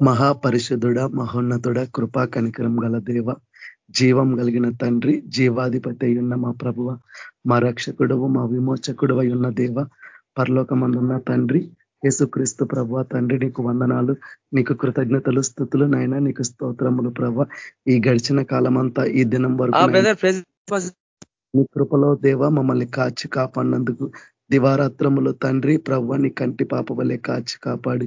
మహాపరిషుధుడ మహోన్నతుడ కృపా కనికరం గల దేవ జీవం కలిగిన తండ్రి జీవాధిపతి ఉన్న మా ప్రభువ మా రక్షకుడవు మా విమోచకుడు ఉన్న దేవ పరలోకమందున్న తండ్రి యేసుక్రీస్తు ప్రభ తండ్రి నీకు వందనాలు నీకు కృతజ్ఞతలు స్థుతులు నాయన నీకు స్తోత్రములు ప్రభ ఈ గడిచిన కాలమంతా ఈ దినం వరకు నీ కృపలో దేవ మమ్మల్ని కాచి కాపాడినందుకు దివారాత్రములు తండ్రి ప్రవ్వని కంటి పాప వలె కాచి కాపాడి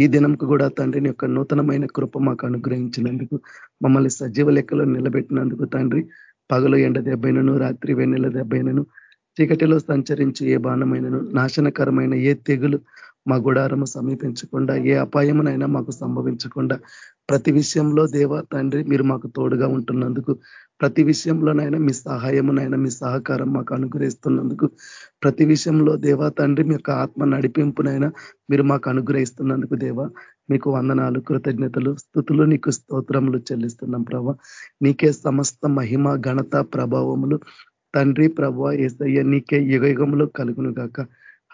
ఈ దినంకు కూడా తండ్రిని యొక్క నూతనమైన కృప మాకు అనుగ్రహించినందుకు మమ్మల్ని సజీవ లెక్కలో నిలబెట్టినందుకు తండ్రి పగలు ఎండ దెబ్బైనను రాత్రి వెన్నెల దెబ్బైనను చీకటిలో సంచరించి ఏ బాణమైనను నాశనకరమైన ఏ తెగులు మా గుడారము సమీపించకుండా ఏ అపాయమునైనా మాకు సంభవించకుండా ప్రతి విషయంలో దేవ తండ్రి మీరు మాకు తోడుగా ఉంటున్నందుకు ప్రతి విషయంలోనైనా మీ సహాయమునైనా మీ సహకారం మాకు అనుగ్రహిస్తున్నందుకు ప్రతి విషయంలో దేవా తండ్రి మీ యొక్క ఆత్మ నడిపింపునైనా మీరు మాకు అనుగ్రహిస్తున్నందుకు దేవా మీకు వందనాలు కృతజ్ఞతలు స్థుతులు నీకు స్తోత్రములు చెల్లిస్తున్నాం ప్రభ. నీకే సమస్త మహిమ ఘనత ప్రభావములు. తండ్రి ప్రభ ఏసయ్య నీకే యుగయుగములు కలుగును గాక.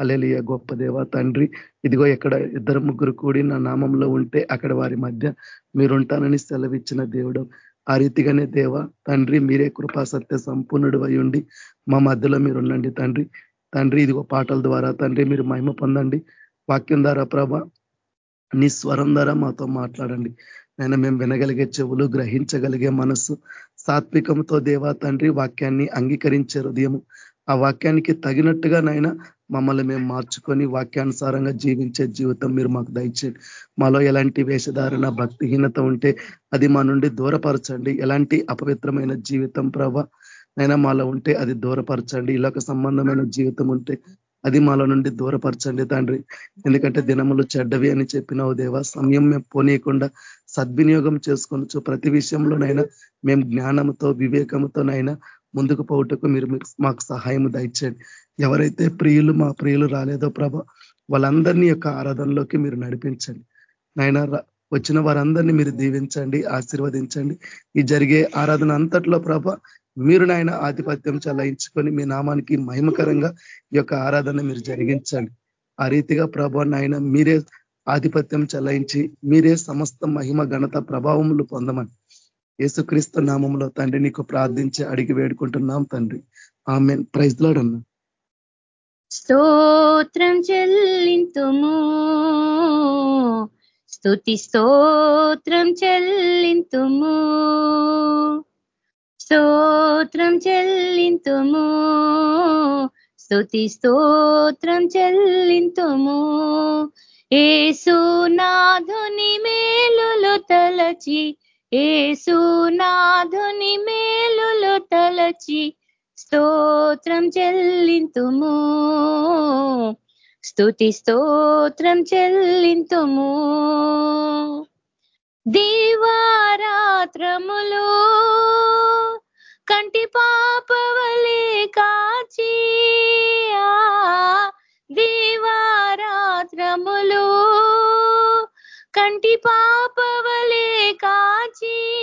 అలెలియ గొప్ప దేవ తండ్రి. ఇదిగో ఎక్కడ ఇద్దరు ముగ్గురు కూడి నా నామంలో ఉంటే అక్కడ వారి మధ్య మీరుంటానని సెలవిచ్చిన దేవుడు. ఆ రీతిగానే దేవ తండ్రి మీరే కృపా సత్య సంపూర్ణుడు ఉండి మా మధ్యలో మీరు ఉండండి తండ్రి. తండ్రి ఇదిగో పాటల ద్వారా తండ్రి మీరు మహిమ పొందండి. వాక్యం ద్వారా ప్రభ నీ స్వరం ద్వారా మాతో మాట్లాడండి. నేను మేము వినగలిగే చెవులు గ్రహించగలిగే మనస్సు సాత్వికంతో దేవా తండ్రి వాక్యాన్ని అంగీకరించే హృదయము. ఆ వాక్యానికి తగినట్టుగా నైనా మమ్మల్ని మేము మార్చుకొని వాక్యానుసారంగా జీవించే జీవితం మీరు మాకు దయచేయండి. మాలో ఎలాంటి వేషధారణ భక్తిహీనత ఉంటే అది మా నుండి దూరపరచండి. ఎలాంటి అపవిత్రమైన జీవితం ప్రభ నైనా మాలో ఉంటే అది దూరపరచండి. ఇలాక సంబంధమైన జీవితం ఉంటే అది మాలో నుండి దూరపరచండి తండ్రి. ఎందుకంటే దినములు చెడ్డవి అని చెప్పినావు దేవా. సమయం మేము పోనీయకుండా సద్వినియోగం చేసుకొనొచ్చు ప్రతి విషయంలోనైనా మేము జ్ఞానంతో వివేకంతోనైనా ముందుకు పోవుటకు మీరు మాకు సహాయం దయచేయండి. ఎవరైతే ప్రియులు మా ప్రియులు రాలేదో ప్రభ వాళ్ళందరినీ యొక్క ఆరాధనలోకి మీరు నడిపించండి. నాయన వచ్చిన వారందరినీ మీరు దీవించండి ఆశీర్వదించండి. ఈ జరిగే ఆరాధన అంతట్లో ప్రభ మీరు నాయన ఆధిపత్యం చలాయించుకొని మీ నామానికి మహిమకరంగా ఈ యొక్క ఆరాధన మీరు జరిగించండి. ఆ రీతిగా ప్రభ నాయన మీరే ఆధిపత్యం చలాయించి మీరే సమస్త మహిమ ఘనత ప్రభావములు పొందమని యేసుక్రీస్తు నామంలో తండ్రి నీకు ప్రార్థించి అడిగి వేడుకుంటున్నాం తండ్రి. ఆమె ప్రైజ్లాడన్నా స్తోత్రం చెల్లింతుము. స్తుతి స్తోత్రం చెల్లింతుము. స్తోత్రం చెల్లింతుము. స్తుతి స్తోత్రం చెల్లింతుము. ఏసునాధుని మేలులు తలచి ఏసునాధుని మేలులు తలచి స్తోత్రం చెల్లింతుము. స్తుతి స్తోత్రం చెల్లింతుము. దీవారాత్రములు కంటి పాపవలే కాచి దీవారాత్రములు కంటి పాప కాచి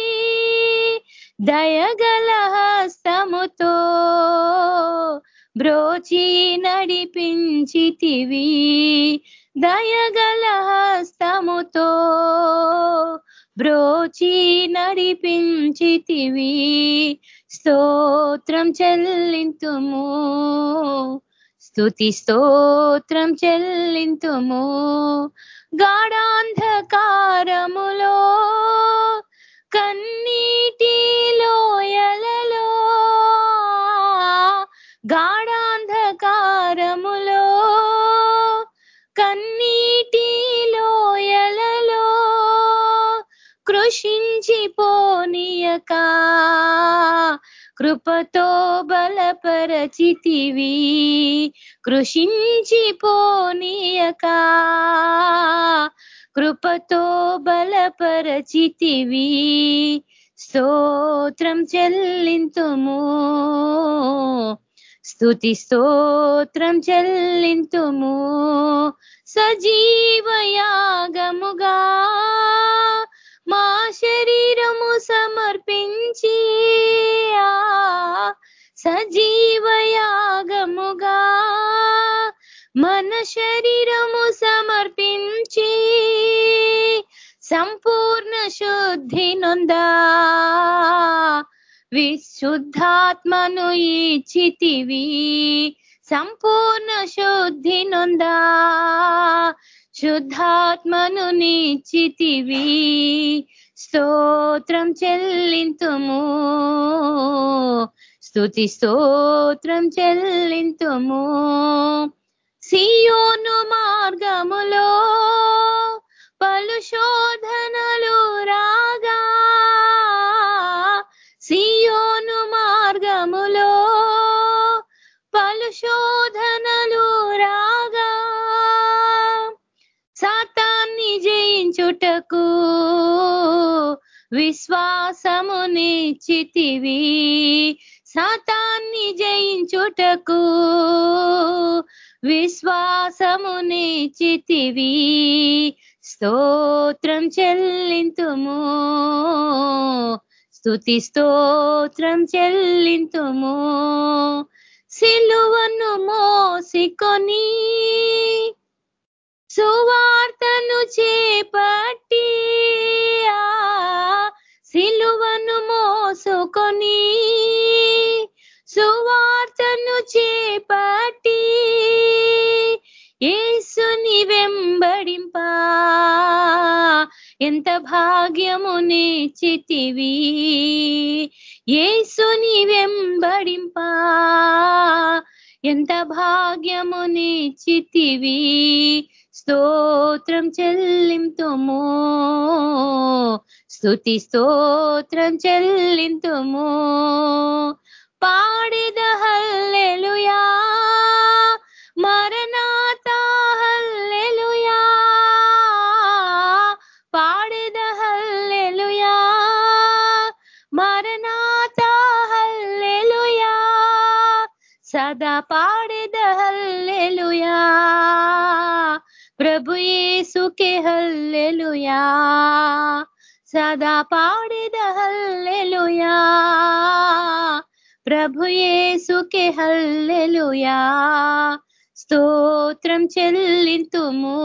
దయగల హస్తముతో బ్రోచి నడిపించితివి. దయగల హస్తముతో బ్రోచి నడిపించితివి. స్తోత్రం చెల్లింతుము. స్థుతి స్తోత్రం చెల్లింతుము. గాఢాంధకారములో కన్నీటి లోయలలో గాఢాంధకారములో కన్నీటి లోయలలో కృషించిపోనీయక. కృపతో బలపరచితివి. కృషించిపోనీయక కృపతో బలపరచితివి. స్తోత్రం చెల్లింతుము. స్థుతి స్తోత్రం చెల్లింతుము. సజీవయాగముగా మా శరీరము సమర్పించి సజీవయాగముగా మన శరీరము సమర్పించి సంపూర్ణ శుద్ధి నొందా విశుద్ధాత్మను ఇచ్చితివి సంపూర్ణ శుద్ధి నొందా శుద్ధాత్మను నీచితివి. స్తోత్రం చెల్లింతుము. స్తుతి స్తోత్రం చెల్లింతుము. సియోను మార్గములో పలు శోధనలు రాగా. సియోను మార్గములో పలు శోధ జయించుటకు విశ్వాసమునిచ్చితివి. సాతాన్ని జయించుటకు విశ్వాసమునిచ్చితివి. స్తోత్రం చెల్లింతుము. స్తుతి స్తోత్రం చెల్లింతుము. సిలువను మోసికొని సువార్తను చేపట్టి సిలువను మోసుకొని సువార్తను చేపట్టి ఏసుని వెంబడింప. ఎంత భాగ్యము నేచితివి ఏసుని వెంబడింప. ఎంత భాగ్యము నేచితివి స్తోత్రం చెల్లింతుము. స్థుతి స్తోత్రం చెల్లింతుము. పాడిద హల్లెలుయా. మరణాత హల్లెలుయా. పాడిద హల్లెలుయా. మరణాత హల్లెలుయా. సదా పాడిద హల్లెలుయా. ప్రభు యేసుకే హల్లెలుయా. సదా పాడిద హల్లెలుయా. ప్రభు హల్లెలుయా. స్తోత్రం చెల్లింతుము.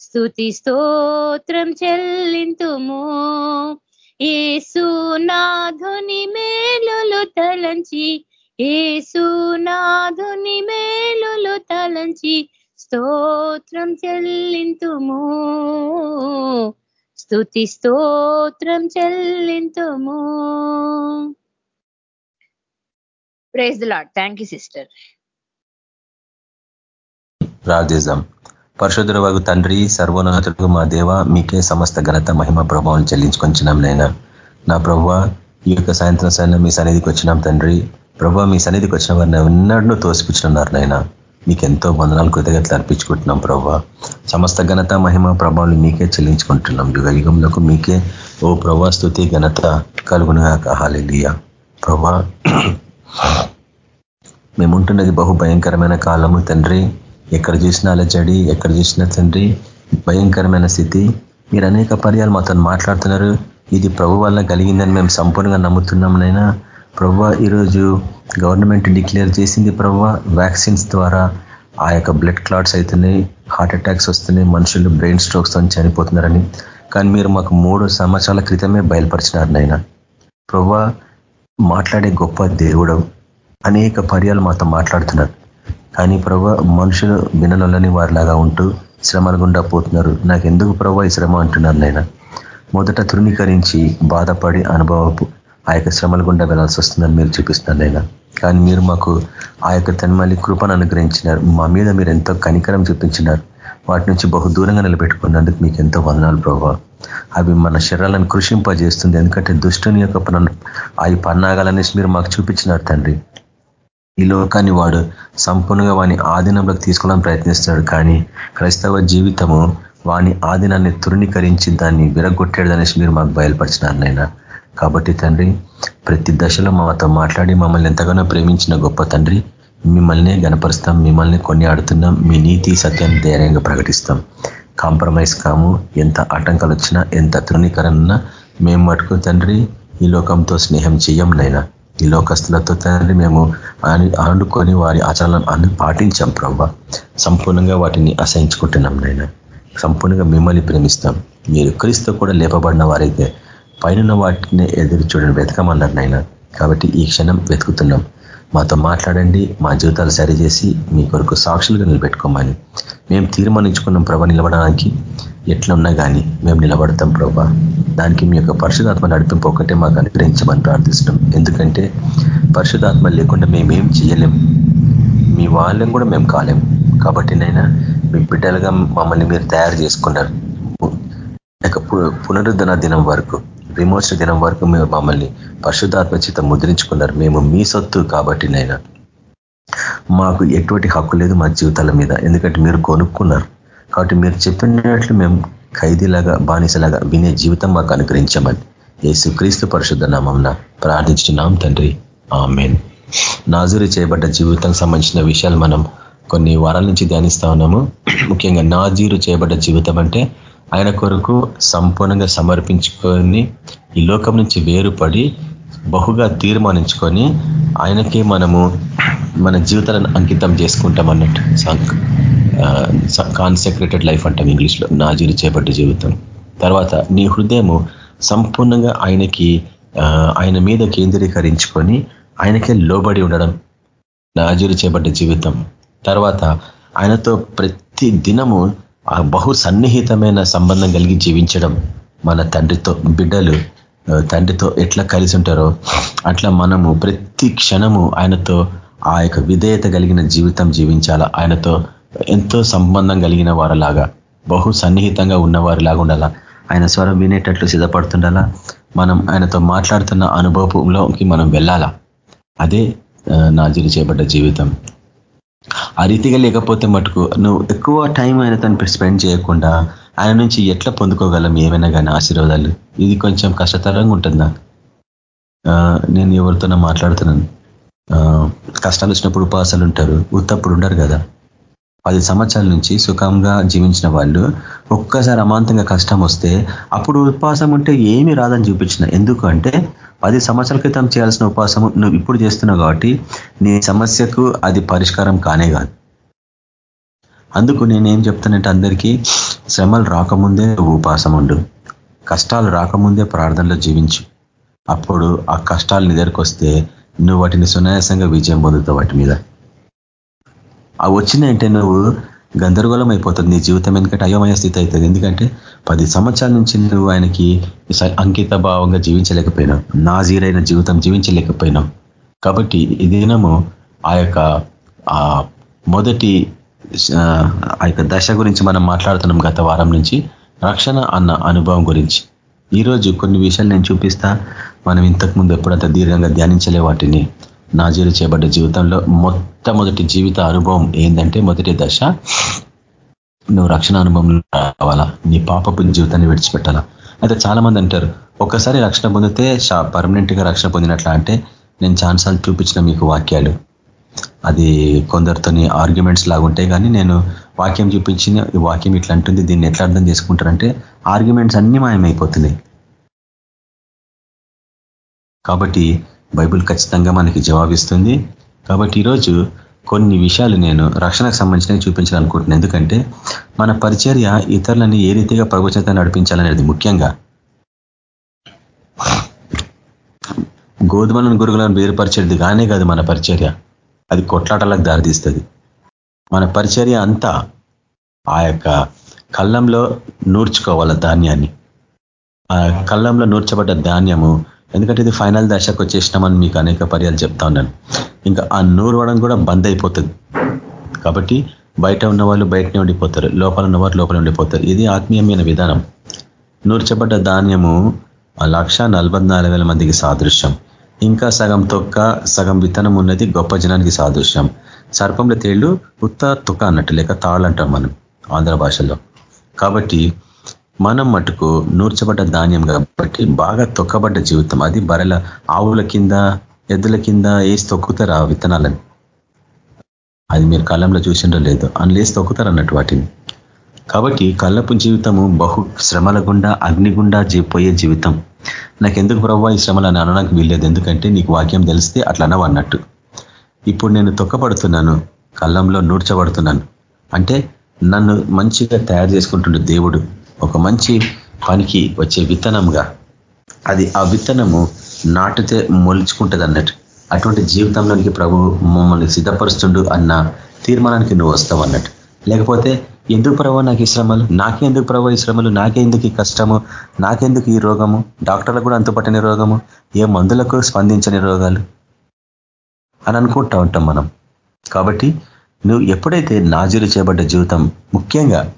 స్తుతి స్తోత్రం చెల్లింతుము. ఏసు నాధుని మేలులు తలంచి ఏసు నాధుని మేలులు తలంచి స్తోత్రం చెల్లింతుము. స్థుతి స్తోత్రం చెల్లింతుము. Praise Lord thank you sister ప్రార్థిద్దాం పరశుధుర వగు తండ్రి సర్వోన్నతుడు మా దేవ మీకే సమస్త ఘనత మహిమ ప్రభావం చెల్లించుకొచ్చినాం నైనా నా ప్రభు ఈ యొక్క సాయంత్రం సైన్యం మీ సన్నిధికి వచ్చినాం తండ్రి. ప్రభు మీ సన్నిధికి వచ్చిన వారిని ఎన్నడూ తోసిపుచ్చినారు నైనా మీకు ఎంతో బంధనాలు కృతజ్ఞతలు అర్పించుకుంటున్నాం ప్రభావ. సమస్త ఘనత మహిమ ప్రభావాలు మీకే చెల్లించుకుంటున్నాం. యుగ యుగంలోకి మీకే ఓ ప్రభా స్థుతి ఘనత కలుగునుగా కాహాలియ ప్రభా మేముంటున్నది బహు భయంకరమైన కాలము తండ్రి. ఎక్కడ చూసినా అలజడి ఎక్కడ చూసినా తండ్రి. భయంకరమైన స్థితి. మీరు అనేక పర్యాలు మాతో మాట్లాడుతున్నారు. ఇది ప్రభు వల్ల కలిగిందని మేము సంపూర్ణంగా నమ్ముతున్నాం నైనా ప్రభు ఈరోజు గవర్నమెంట్ డిక్లేర్ చేసింది ప్రభు వ్యాక్సిన్స్ ద్వారా. ఆ యొక్క బ్లడ్ క్లాట్స్ అవుతున్నాయి హార్ట్ అటాక్స్ వస్తున్నాయి మనుషులు బ్రెయిన్ స్ట్రోక్స్తో చనిపోతున్నారని. కానీ మీరు మాకు మూడు సంవత్సరాల క్రితమే బయలుపరిచినారు నాయన. ప్రభు మాట్లాడే గొప్ప దేవుడు అనేక పర్యాలు మాతో మాట్లాడుతున్నారు. కానీ ప్రభు మనుషులు వినలని వారిలాగా ఉంటూ శ్రమల గుండా పోతున్నారు. నాకు ఎందుకు ప్రభు ఈ శ్రమ అంటున్నారు నాయన? మొదట తృణీకరించి బాధపడి అనుభవపు ఆ యొక్క శ్రమల గుండా వెళ్ళాల్సి వస్తుందని మీరు చూపిస్తున్నారు నైనా కానీ మీరు మాకు ఆ యొక్క తన్మల్లి కృపను అనుగ్రహించినారు. మా మీద మీరు ఎంతో కనికరం చూపించినారు. వాటి నుంచి బహు దూరంగా నిలబెట్టుకున్నందుకు మీకు ఎంతో వందనాలు ప్రభావ అవి మన శరీరాలను కృషింపజేస్తుంది. ఎందుకంటే దుష్టుని యొక్క ఆ పన్నాగాలనేసి మీరు మాకు చూపించినారు తండ్రి. ఈ లోకాన్ని వాడు సంపూర్ణంగా వాని ఆధీనంలోకి తీసుకోవడానికి ప్రయత్నిస్తున్నాడు. కానీ క్రైస్తవ జీవితము వాని ఆధీనాన్ని తృణీకరించి దాన్ని విరగొట్టేదనేసి మీరు మాకు బయలుపరిచినారు నైనా కాబట్టి తండ్రి ప్రతి దశలో మాతో మాట్లాడి మమ్మల్ని ఎంతగానో ప్రేమించిన గొప్ప తండ్రి మిమ్మల్ని గనపరుస్తాం మిమ్మల్ని కొన్ని ఆడుతున్నాం మీ నీతి సత్యం ధైర్యంగా ప్రకటిస్తాం. కాంప్రమైజ్ కాము ఎంత ఆటంకాలు వచ్చినా ఎంత తృణీకరణ మేము మటుకు తండ్రి ఈ లోకంతో స్నేహం చెయ్యం నైనా ఈ లోకస్తులతో తండ్రి మేము ఆడుకొని వారి ఆచరణలను అన్ని పాటించాం ప్రభావ సంపూర్ణంగా వాటిని అసహించుకుంటున్నాం నైనా సంపూర్ణంగా మిమ్మల్ని ప్రేమిస్తాం. మీరు క్రీస్తు కూడా లేపబడిన వారైతే పైన వాటిని ఎదురు చూడండి వెతకమన్నారు నాయన కాబట్టి ఈ క్షణం వెతుకుతున్నాం. మాతో మాట్లాడండి మా జీవితాలు సరిచేసి మీ కొరకు సాక్షులుగా నిలబెట్టుకోమని. మేము తీర్మానించుకున్నాం ప్రభ నిలబడడానికి. ఎట్లున్నా కానీ మేము నిలబడతాం ప్రభా. దానికి మీ యొక్క పరిశుధాత్మ నడిపింపు ఒకటే మాకు అనుగ్రహించమని ప్రార్థిస్తున్నాం. ఎందుకంటే పరిశుధాత్మ లేకుండా మేమేం చేయలేం. మీ వాళ్ళని కూడా మేము కాలేం. కాబట్టి నైనా మీ బిడ్డలుగా మమ్మల్ని మీరు తయారు చేసుకున్నారు. పునరుద్ధరణ దినం వరకు విమోచన దినం వరకు మీరు మమ్మల్ని పరిశుద్ధాత్మ ముద్రించుకున్నారు. మేము మీ సొత్తు కాబట్టి నైనా. మాకు ఎటువంటి హక్కు లేదు మా జీవితాల మీద. ఎందుకంటే మీరు కొనుక్కున్నారు. కాబట్టి మీరు చెప్పినట్లు మేము ఖైదీలాగా బానిసలాగా వినే జీవితం మాకు అనుగ్రహించమని యేసు క్రీస్తు పరిశుద్ధ నామంన ప్రార్థించున్నాం తండ్రి. ఆమెన్. నాజురి చేయబడ్డ జీవితం సంబంధించిన విషయాలు మనం కొన్ని వారాల నుంచి ధ్యానిస్తా ఉన్నాము. ముఖ్యంగా నాజీరు చేయబడ్డ జీవితం అంటే ఆయన కొరకు సంపూర్ణంగా సమర్పించుకొని ఈ లోకం నుంచి వేరుపడి బహుగా తీర్మానించుకొని ఆయనకే మనము మన జీవితాలను అంకితం చేసుకుంటాం అన్నట్టు. కాన్సెక్రేటెడ్ లైఫ్ అంటాం ఇంగ్లీష్లో. నాజీలు చేపట్టే జీవితం. తర్వాత నీ హృదయము సంపూర్ణంగా ఆయనకి ఆయన మీద కేంద్రీకరించుకొని ఆయనకే లోబడి ఉండడం. నాజీలు చేపట్టే జీవితం. తర్వాత ఆయనతో ప్రతి దినము బహు సన్నిహితమైన సంబంధం కలిగి జీవించడం మన తండ్రితో బిడ్డలు తండ్రితో ఎట్లా కలిసి ఉంటారో అట్లా మనము ప్రతి క్షణము ఆయనతో ఆ యొక్క విధేయత కలిగిన జీవితం జీవించాలా ఆయనతో ఎంతో సంబంధం కలిగిన వారిలాగా బహు సన్నిహితంగా ఉన్నవారిలాగా ఉండాలా ఆయన స్వరం వినేటట్లు సిద్ధపడుతుండాలా మనం ఆయనతో మాట్లాడుతున్న అనుభవంలోకి మనం వెళ్ళాలా. అదే నాజీలు చేయబడ్డ జీవితం. ఆ రీతిగా లేకపోతే మటుకు నువ్వు ఎక్కువ టైం ఆయనతో స్పెండ్ చేయకుండా ఆయన నుంచి ఎట్లా పొందుకోగలం ఏమైనా కానీ ఆశీర్వాదాలు? ఇది కొంచెం కష్టతరంగా ఉంటుంది? నాకు నేను ఎవరితోనో మాట్లాడుతున్నాను. కష్టాలు వచ్చినప్పుడు ఉపాసాలు ఉంటారు ఉత్తప్పుడు ఉండరు కదా. పది సంవత్సరాల నుంచి సుఖంగా జీవించిన వాళ్ళు ఒక్కసారి అమాంతంగా కష్టం వస్తే అప్పుడు ఉపవాసం ఉంటే ఏమీ రాదని చూపించిన. ఎందుకు అంటే పది సంవత్సరాల క్రితం చేయాల్సిన ఉపవాసం నువ్వు ఇప్పుడు చేస్తున్నావు కాబట్టి నీ సమస్యకు అది పరిష్కారం కానే కాదు. అందుకు నేనేం చెప్తానంటే అందరికీ శ్రమలు రాకముందే ఉపాసం ఉండు. కష్టాలు రాకముందే ప్రార్థనలో జీవించు. అప్పుడు ఆ కష్టాలు నిదరికొస్తే నువ్వు వాటిని సునాయాసంగా విజయం పొందుతావు వాటి మీద. ఆ వచ్చినాయంటే నువ్వు గందరగోళం అయిపోతుంది. నీ జీవితం ఎందుకంటే అయోమయ స్థితి అవుతుంది. ఎందుకంటే పది సంవత్సరాల నుంచి నువ్వు ఆయనకి అంకిత భావంగా జీవించలేకపోయినావు నాజీరైన జీవితం జీవించలేకపోయినావు కాబట్టి ఈ దినము ఆ యొక్క మొదటి ఆ యొక్క దశ గురించి మనం మాట్లాడుతున్నాం గత వారం నుంచి. రక్షణ అన్న అనుభవం గురించి. ఈరోజు కొన్ని విషయాలు నేను చూపిస్తా. మనం ఇంతకుముందు ఎప్పుడంత దీర్ఘంగా ధ్యానించలే వాటిని. నాజీలు చేయబడ్డ జీవితంలో మొట్టమొదటి జీవిత అనుభవం ఏంటంటే మొదటి దశ. నువ్వు రక్షణ అనుభవం రావాలా? నీ పాపపు జీవితాన్ని విడిచిపెట్టాలా? అయితే చాలా మంది అంటారు ఒక్కసారి రక్షణ పొందితే పర్మనెంట్గా రక్షణ పొందినట్లా అంటే నేను ఛాన్సాలు చూపించిన మీకు వాక్యాలు. అది కొందరితోని ఆర్గ్యుమెంట్స్ లాగుంటాయి కానీ నేను వాక్యం చూపించిన వాక్యం ఇట్లా అంటుంది దీన్ని ఎట్లా అర్థం చేసుకుంటారంటే ఆర్గ్యుమెంట్స్ అన్ని మాయమైపోతున్నాయి. కాబట్టి బైబుల్ ఖచ్చితంగా మనకి జవాబిస్తుంది. కాబట్టి ఈరోజు కొన్ని విషయాలు నేను రక్షణకు సంబంధించినవి చూపించాలనుకుంటున్నాను ఎందుకంటే మన పరిచర్య ఇతరులని ఏ రీతిగా ప్రభుత్వంతో నడిపించాలనేది ముఖ్యంగా గోధుమలను గురుగులను వేరుపరిచేది కానే కాదు మన పరిచర్య. అది కొట్లాటలకు దారితీస్తుంది. మన పరిచర్య అంతా ఆ యొక్క కళ్ళంలో నూర్చుకోవాల ధాన్యాన్ని. ఆ కళ్ళంలో నూర్చబడ్డ ధాన్యము ఎందుకంటే ఇది ఫైనల్ దశకు వచ్చేసినామని మీకు అనేక పర్యాలు చెప్తా ఉన్నాను. ఇంకా ఆ నూరవడం కూడా బంద్ అయిపోతుంది. కాబట్టి బయట ఉన్న వాళ్ళు బయటనే ఉండిపోతారు. లోపల ఉన్నవారు లోపల ఉండిపోతారు. ఇది ఆత్మీయమైన విధానం. నూర్చబడ్డ ధాన్యము ఆ లక్ష మందికి సాదృశ్యం. ఇంకా సగం తొక్క సగం విత్తనం ఉన్నది గొప్ప జనానికి సాదృశ్యం. సర్పంలో తేళ్ళు ఉత్త తుక్క అన్నట్టు లేక తాళ్ళంటాం మనం ఆంధ్ర భాషలో కాబట్టి మనం మటుకు నూర్చబడ్డ ధాన్యం కాబట్టి బాగా తొక్కబడ్డ జీవితం. అది బరల ఆవుల కింద ఎద్దుల కింద వేసి తొక్కుతారు ఆ విత్తనాలని. అది మీరు కాలంలో చూసిండో లేదు అందులో తొక్కుతారు అన్నట్టు వాటిని. కాబట్టి కళ్ళపు జీవితము బహు శ్రమల గుండా అగ్ని గుండా పోయే జీవితం. నాకెందుకు ప్రభావ ఈ శ్రమలను అనడానికి వీల్లేదు. ఎందుకంటే నీకు వాక్యం తెలిస్తే అట్లా అన్నట్టు. ఇప్పుడు నేను తొక్కబడుతున్నాను కళ్ళంలో నూడ్చబడుతున్నాను అంటే నన్ను మంచిగా తయారు చేసుకుంటుండే దేవుడు. ఒక మంచి పనికి వచ్చే విత్తనంగా అది ఆ విత్తనము నాటితే మొలుచుకుంటుంది అన్నట్టు. అటువంటి జీవితంలోనికి ప్రభు మమ్మల్ని సిద్ధపరుస్తుండు అన్న తీర్మానానికి నువ్వు వస్తావు అన్నట్టు. లేకపోతే ఎందుకు ప్రభావ నాకు ఈ శ్రమలు? నాకెందుకు ప్రభావ ఈ శ్రమలు? నాకెందుకు ఈ కష్టము? నాకెందుకు ఈ రోగము? డాక్టర్లకు కూడా అంతుపట్టని రోగము? ఏ మందులకు స్పందించని రోగాలు? అని అనుకుంటా ఉంటాం మనం. కాబట్టి నువ్వు ఎప్పుడైతే నాజీలు చేయబడ్డ జీవితం ముఖ్యంగా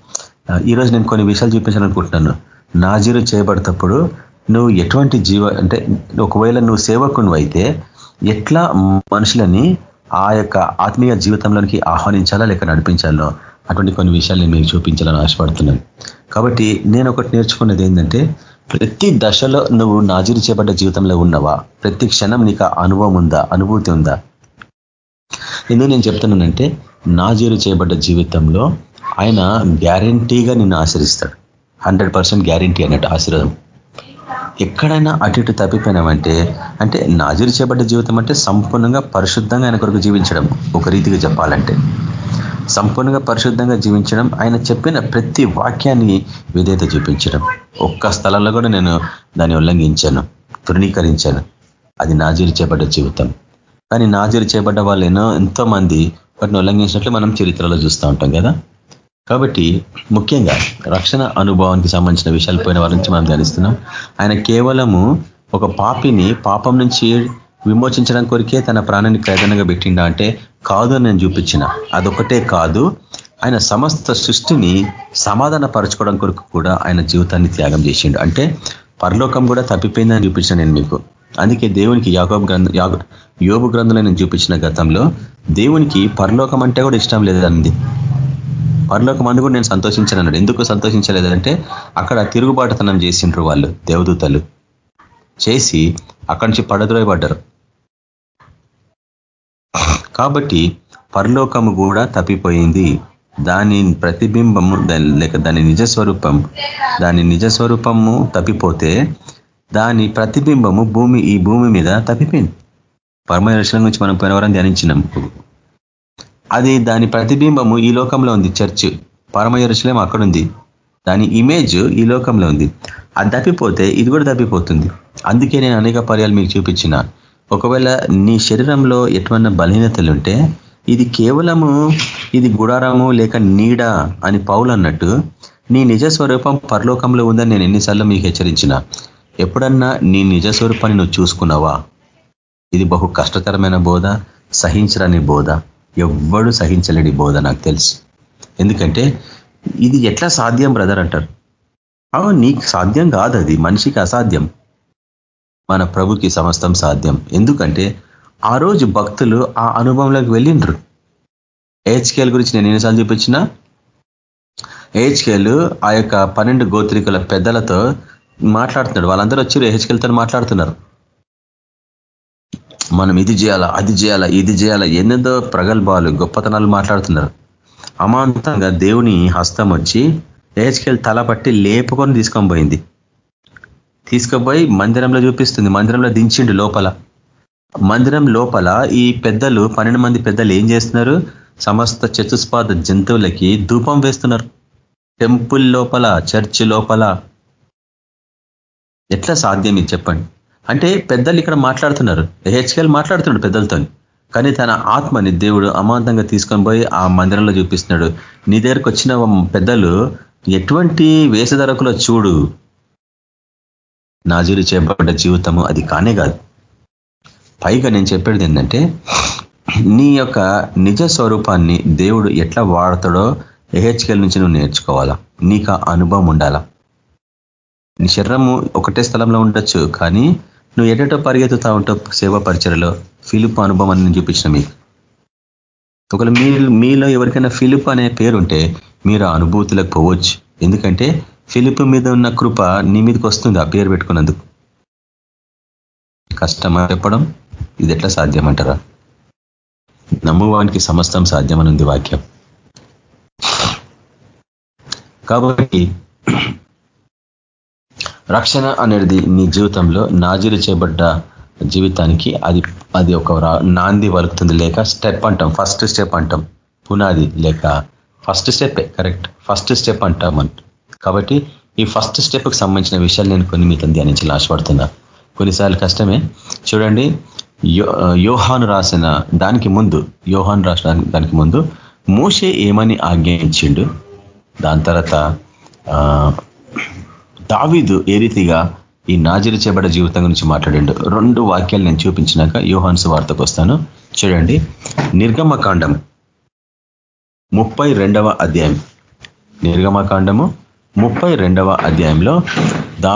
ఈరోజు నేను కొన్ని విషయాలు చూపించాలనుకుంటున్నాను. నాజీరు చేయబడతప్పుడు నువ్వు ఎటువంటి జీవ అంటే ఒకవేళ నువ్వు సేవకుని అయితే ఎట్లా మనుషులని ఆ యొక్క ఆత్మీయ జీవితంలోనికి ఆహ్వానించాలా లేక నడిపించాలో? అటువంటి కొన్ని విషయాలు నేను మీకు చూపించాలని ఆశపడుతున్నాను. కాబట్టి నేను ఒకటి నేర్చుకున్నది ఏంటంటే ప్రతి దశలో నువ్వు నాజీరు చేయబడ్డ జీవితంలో ఉన్నవా? ప్రతి క్షణం నీకు అనుభవం ఉందా? అనుభూతి ఉందా? ఎందుకు నేను చెప్తున్నానంటే నాజీరు చేయబడ్డ జీవితంలో ఆయన గ్యారంటీగా నిన్ను ఆశ్రయిస్తాడు హండ్రెడ్ పర్సెంట్ గ్యారంటీ అన్నట్టు ఆశీర్వాదం. ఎక్కడైనా అటు ఇటు తప్పిపోయినామంటే అంటే నాజీరు చేపడ్డ జీవితం అంటే సంపూర్ణంగా పరిశుద్ధంగా ఆయన కొరకు జీవించడం ఒక రీతిగా చెప్పాలంటే. సంపూర్ణంగా పరిశుద్ధంగా జీవించడం ఆయన చెప్పిన ప్రతి వాక్యాన్ని విధేత చూపించడం. ఒక్క స్థలంలో కూడా నేను దాన్ని ఉల్లంఘించాను తృణీకరించాను. అది నాజీరు చేపడ్డ జీవితం. కానీ నాజీరు చేయబడ్డ వాళ్ళు ఎన్నో ఎంతోమంది వాటిని ఉల్లంఘించినట్లు మనం చరిత్రలో చూస్తూ ఉంటాం కదా. కాబట్టి ముఖ్యంగా రక్షణ అనుభవానికి సంబంధించిన విషయాలు పోయిన వారి నుంచి మనం ధ్యానిస్తున్నాం. ఆయన కేవలము ఒక పాపిని పాపం నుంచి విమోచించడం కొరికే తన ప్రాణాన్ని ప్రయత్నంగా పెట్టిండా అంటే కాదు నేను చూపించిన. అదొకటే కాదు ఆయన సమస్త సృష్టిని సమాధాన పరచుకోవడం కొరకు కూడా ఆయన జీవితాన్ని త్యాగం చేసిండు. అంటే పరలోకం కూడా తప్పిపోయిందని చూపించిన నేను మీకు. అందుకే దేవునికి యాగోబ్ గ్రంథ యోగు గ్రంథంలో నేను చూపించిన గతంలో దేవునికి పరలోకం అంటే కూడా ఇష్టం లేదండి పరలోకం అని కూడా నేను సంతోషించాను ఎందుకు సంతోషించలేదంటే అక్కడ తిరుగుబాటుతనం చేసిండ్రు వాళ్ళు దేవదూతలు. చేసి అక్కడి నుంచి పడద్రోయబడ్డారు. కాబట్టి పరలోకము కూడా తప్పిపోయింది. దాని ప్రతిబింబము లేక దాని నిజస్వరూపం దాని నిజస్వరూపము తప్పిపోతే దాని ప్రతిబింబము భూమి ఈ భూమి మీద తప్పిపోయింది. పరమదర్శనం నుంచి మనం పోయినవరం ధ్యానించినాం. అది దాని ప్రతిబింబము ఈ లోకంలో ఉంది చర్చ్. పరమయరుశలేం అక్కడుంది. దాని ఇమేజ్ ఈ లోకంలో ఉంది. అది తప్పిపోతే ఇది కూడా తప్పిపోతుంది. అందుకే నేను అనేక పర్యాలు మీకు చూపించిన. ఒకవేళ నీ శరీరంలో ఎటువంటి బలహీనతలు ఉంటే ఇది కేవలము ఇది గుడారము లేక నీడ అని పౌలు అన్నట్టు నీ నిజ స్వరూపం పరలోకంలో ఉందని నేను ఎన్నిసార్లు మీకు హెచ్చరించిన. ఎప్పుడన్నా నీ నిజ స్వరూపాన్ని నువ్వు చూసుకున్నావా? ఇది బహు కష్టతరమైన బోధ సహించరాని బోధ. ఎవ్వడు సహించలేని బోధ నాకు తెలుసు. ఎందుకంటే ఇది ఎట్లా సాధ్యం బ్రదర్ అంటారు. అవును నీకు సాధ్యం కాదు అది. మనిషికి అసాధ్యం. మన ప్రభుకి సమస్తం సాధ్యం. ఎందుకంటే ఆ రోజు భక్తులు ఆ అనుభవంలోకి వెళ్ళిండ్రు. ఏహెచ్కేల్ గురించి నేను ఎన్నిసార్లు చూపించిన ఏహెచ్కేల్ ఆ యొక్క పన్నెండు గోత్రికుల పెద్దలతో మాట్లాడుతున్నాడు. వాళ్ళందరూ వచ్చి ఏహెచ్కేల్తో మాట్లాడుతున్నారు. మనం ఇది చేయాలా అది చేయాలా ఇది చేయాలా ఎన్నెందో ప్రగల్భాలు గొప్పతనాలు మాట్లాడుతున్నారు. అమాంతంగా దేవుని హస్తం వచ్చి ఏహెచ్కెల్ తల పట్టి లేపుకొని తీసుకొని పోయింది. తీసుకుపోయి మందిరంలో చూపిస్తుంది. మందిరంలో దించిండు లోపల. మందిరం లోపల ఈ పెద్దలు పన్నెండు మంది పెద్దలు ఏం చేస్తున్నారు? సమస్త చతుస్పాద జంతువులకి ధూపం వేస్తున్నారు. టెంపుల్ లోపల చర్చ్ లోపల. ఎట్లా సాధ్యం ఇది చెప్పండి. అంటే పెద్దలు ఇక్కడ మాట్లాడుతున్నారు. హెచ్కేల్ మాట్లాడుతున్నాడు పెద్దలతో కానీ తన ఆత్మని దేవుడు అమాంతంగా తీసుకొని పోయి ఆ మందిరంలో చూపిస్తున్నాడు. నీ దగ్గరకు వచ్చిన పెద్దలు ఎటువంటి వేషధరకులో చూడు. నాజీరు చేయబడ్డ జీవితము అది కానే కాదు. పైగా నేను చెప్పేది ఏంటంటే నీ యొక్క నిజ స్వరూపాన్ని దేవుడు ఎట్లా వాడతాడో ఏహెచ్కేల్ నుంచి నువ్వు నేర్చుకోవాలా? నీకు అనుభవం ఉండాలా? నీ శరీరము ఒకటే స్థలంలో ఉండొచ్చు కానీ నువ్వు ఎటటో పరిగెత్తుతా ఉంటావు సేవా పరిచయలో. ఫిలిప్ అనుభవం అని చూపించిన మీకు. ఒకవేళ మీ మీలో ఎవరికైనా ఫిలిప్ అనే పేరుంటే మీరు ఆ అనుభూతులకు పోవచ్చు. ఎందుకంటే ఫిలిప్ మీద ఉన్న కృప నీ మీదకి వస్తుంది ఆ పేరు పెట్టుకున్నందుకు. కష్టమా చెప్పడం ఇది ఎట్లా సాధ్యమంటారా? నమ్మువానికి సమస్తం సాధ్యమనుంది వాక్యం. కాబట్టి రక్షణ అనేది నీ జీవితంలో నాజీరు చేయబడ్డ జీవితానికి అది అది ఒక నాంది వలుకుతుంది. లేక స్టెప్ అంటాం. ఫస్ట్ స్టెప్ అంటాం. పునాది. లేక ఫస్ట్ స్టెప్పే. కరెక్ట్. ఫస్ట్ స్టెప్ అంటాం కాబట్టి ఈ ఫస్ట్ స్టెప్కి సంబంధించిన విషయాలు నేను కొన్ని మీతో ధ్యానించాలి ఆశపడుతున్నా. కొన్నిసార్లు కష్టమే. చూడండి యోహాను రాసిన దానికి ముందు యోహాను రాసిన దానికి ముందు మోషే ఏమని ఆజ్ఞయించిండు? దాని తర్వాత దావీదు ఏ రీతిగా ఈ నాజిరి చేపడ జీవితం గురించి మాట్లాడిండు? రెండు వాక్యాలు నేను చూపించినాక యోహాన్స్ వార్తకు వస్తాను. చూడండి. నిర్గమకాండం ముప్పై రెండవ అధ్యాయం. నిర్గమకాండము ముప్పై రెండవ అధ్యాయంలో దా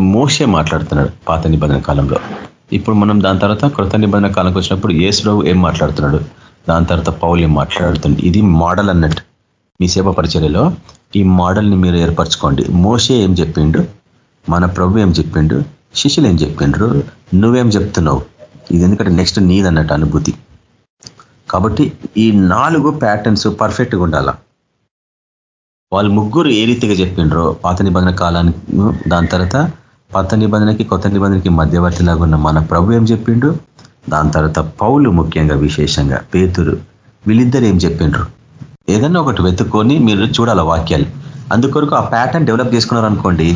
మోసే మాట్లాడుతున్నాడు పాత నిబంధన కాలంలో. ఇప్పుడు మనం దాని తర్వాత కృత నిబంధన కాలంకి వచ్చినప్పుడు యేసురావు ఏం మాట్లాడుతున్నాడు? దాని తర్వాత పౌలు ఏం మాట్లాడుతుంది ఇది మోడల్ అన్నట్టు మీ సేవ పరిచర్యలో ఈ మోడల్ని మీరు ఏర్పరచుకోండి. మోసే ఏం చెప్పిండు? మన ప్రభు ఏం చెప్పిండు? శిష్యులు ఏం చెప్పిండ్రు? నువ్వేం చెప్తున్నావు? ఇది ఎందుకంటే నెక్స్ట్ నీదన్నట్టు అనుభూతి. కాబట్టి ఈ నాలుగు ప్యాటర్న్స్ పర్ఫెక్ట్గా ఉండాల? వాళ్ళు ముగ్గురు ఏ రీతిగా చెప్పిండ్రో పాత నిబంధన కాలానికి దాని తర్వాత పాత నిబంధనకి కొత్త నిబంధనకి మధ్యవర్తిలాగా ఉన్న మన ప్రభు ఏం చెప్పిండు? దాని తర్వాత పౌలు ముఖ్యంగా విశేషంగా పేతురు వీళ్ళిద్దరు ఏం చెప్పిండ్రు? ఏదన్నా ఒకటి వెతుక్కొని మీరు చూడాల వాక్యాలు. అందుకొరకు ఆ ప్యాటర్న్ డెవలప్ చేసుకున్నారు అనుకోండి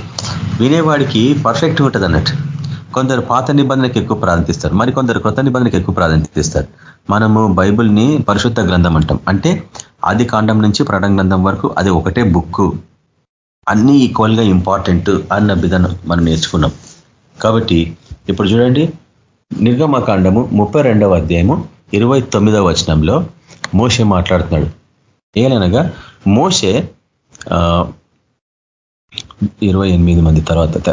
వినేవాడికి పర్ఫెక్ట్ ఉంటుంది అన్నట్టు కొందరు పాత నిబంధనకి ఎక్కువ ప్రాధాన్యతిస్తారు మరి కొందరు కొత్త నిబంధనకి ఎక్కువ ప్రాధాన్యత ఇస్తారు. మనము బైబుల్ని పరిశుద్ధ గ్రంథం అంటాం. అంటే ఆది కాండం నుంచి ప్రణ గ్రంథం వరకు అది ఒకటే బుక్ అన్నీ ఈక్వల్గా ఇంపార్టెంట్ అన్న విధానం మనం నేర్చుకున్నాం. కాబట్టి ఇప్పుడు చూడండి నిర్గమకాండము ముప్పై రెండవ అధ్యాయము ఇరవై తొమ్మిదవ వచనంలో మోసే మాట్లాడుతున్నాడు. ఏలనగా మోసే ఇరవై ఎనిమిది మంది తర్వాత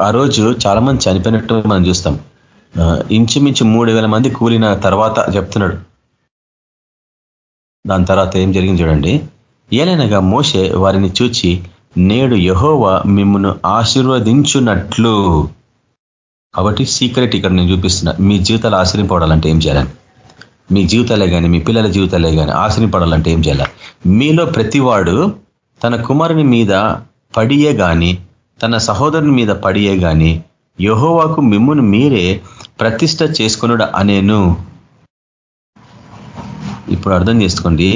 ఆ రోజు చాలా మంది చనిపోయినట్టు మనం చూస్తాం. ఇంచుమించు మూడు వేల మంది కూలిన తర్వాత చెప్తున్నాడు. దాని తర్వాత ఏం జరిగింది చూడండి. ఏలైనగా మోసే వారిని చూచి నేడు యహోవా మిమ్మను ఆశీర్వదించున్నట్లు కాబట్టి సీక్రెట్ ఇక్కడ నేను చూపిస్తున్నా. మీ జీవితాలు ఆశ్రయింపడాలంటే ఏం చేయాలని? మీ జీవితాలే కానీ మీ పిల్లల జీవితాలే కానీ ఆశ్రయింపడాలంటే ఏం చేయాలి? మీలో ప్రతివాడు తన కుమారుని మీద పడియే కానీ తన సహోదరుని మీద పడియే కానీ యహోవాకు మిమ్మును మీరే ప్రతిష్ట చేసుకునుడు అనేను. ఇప్పుడు అర్థం చేసుకోండి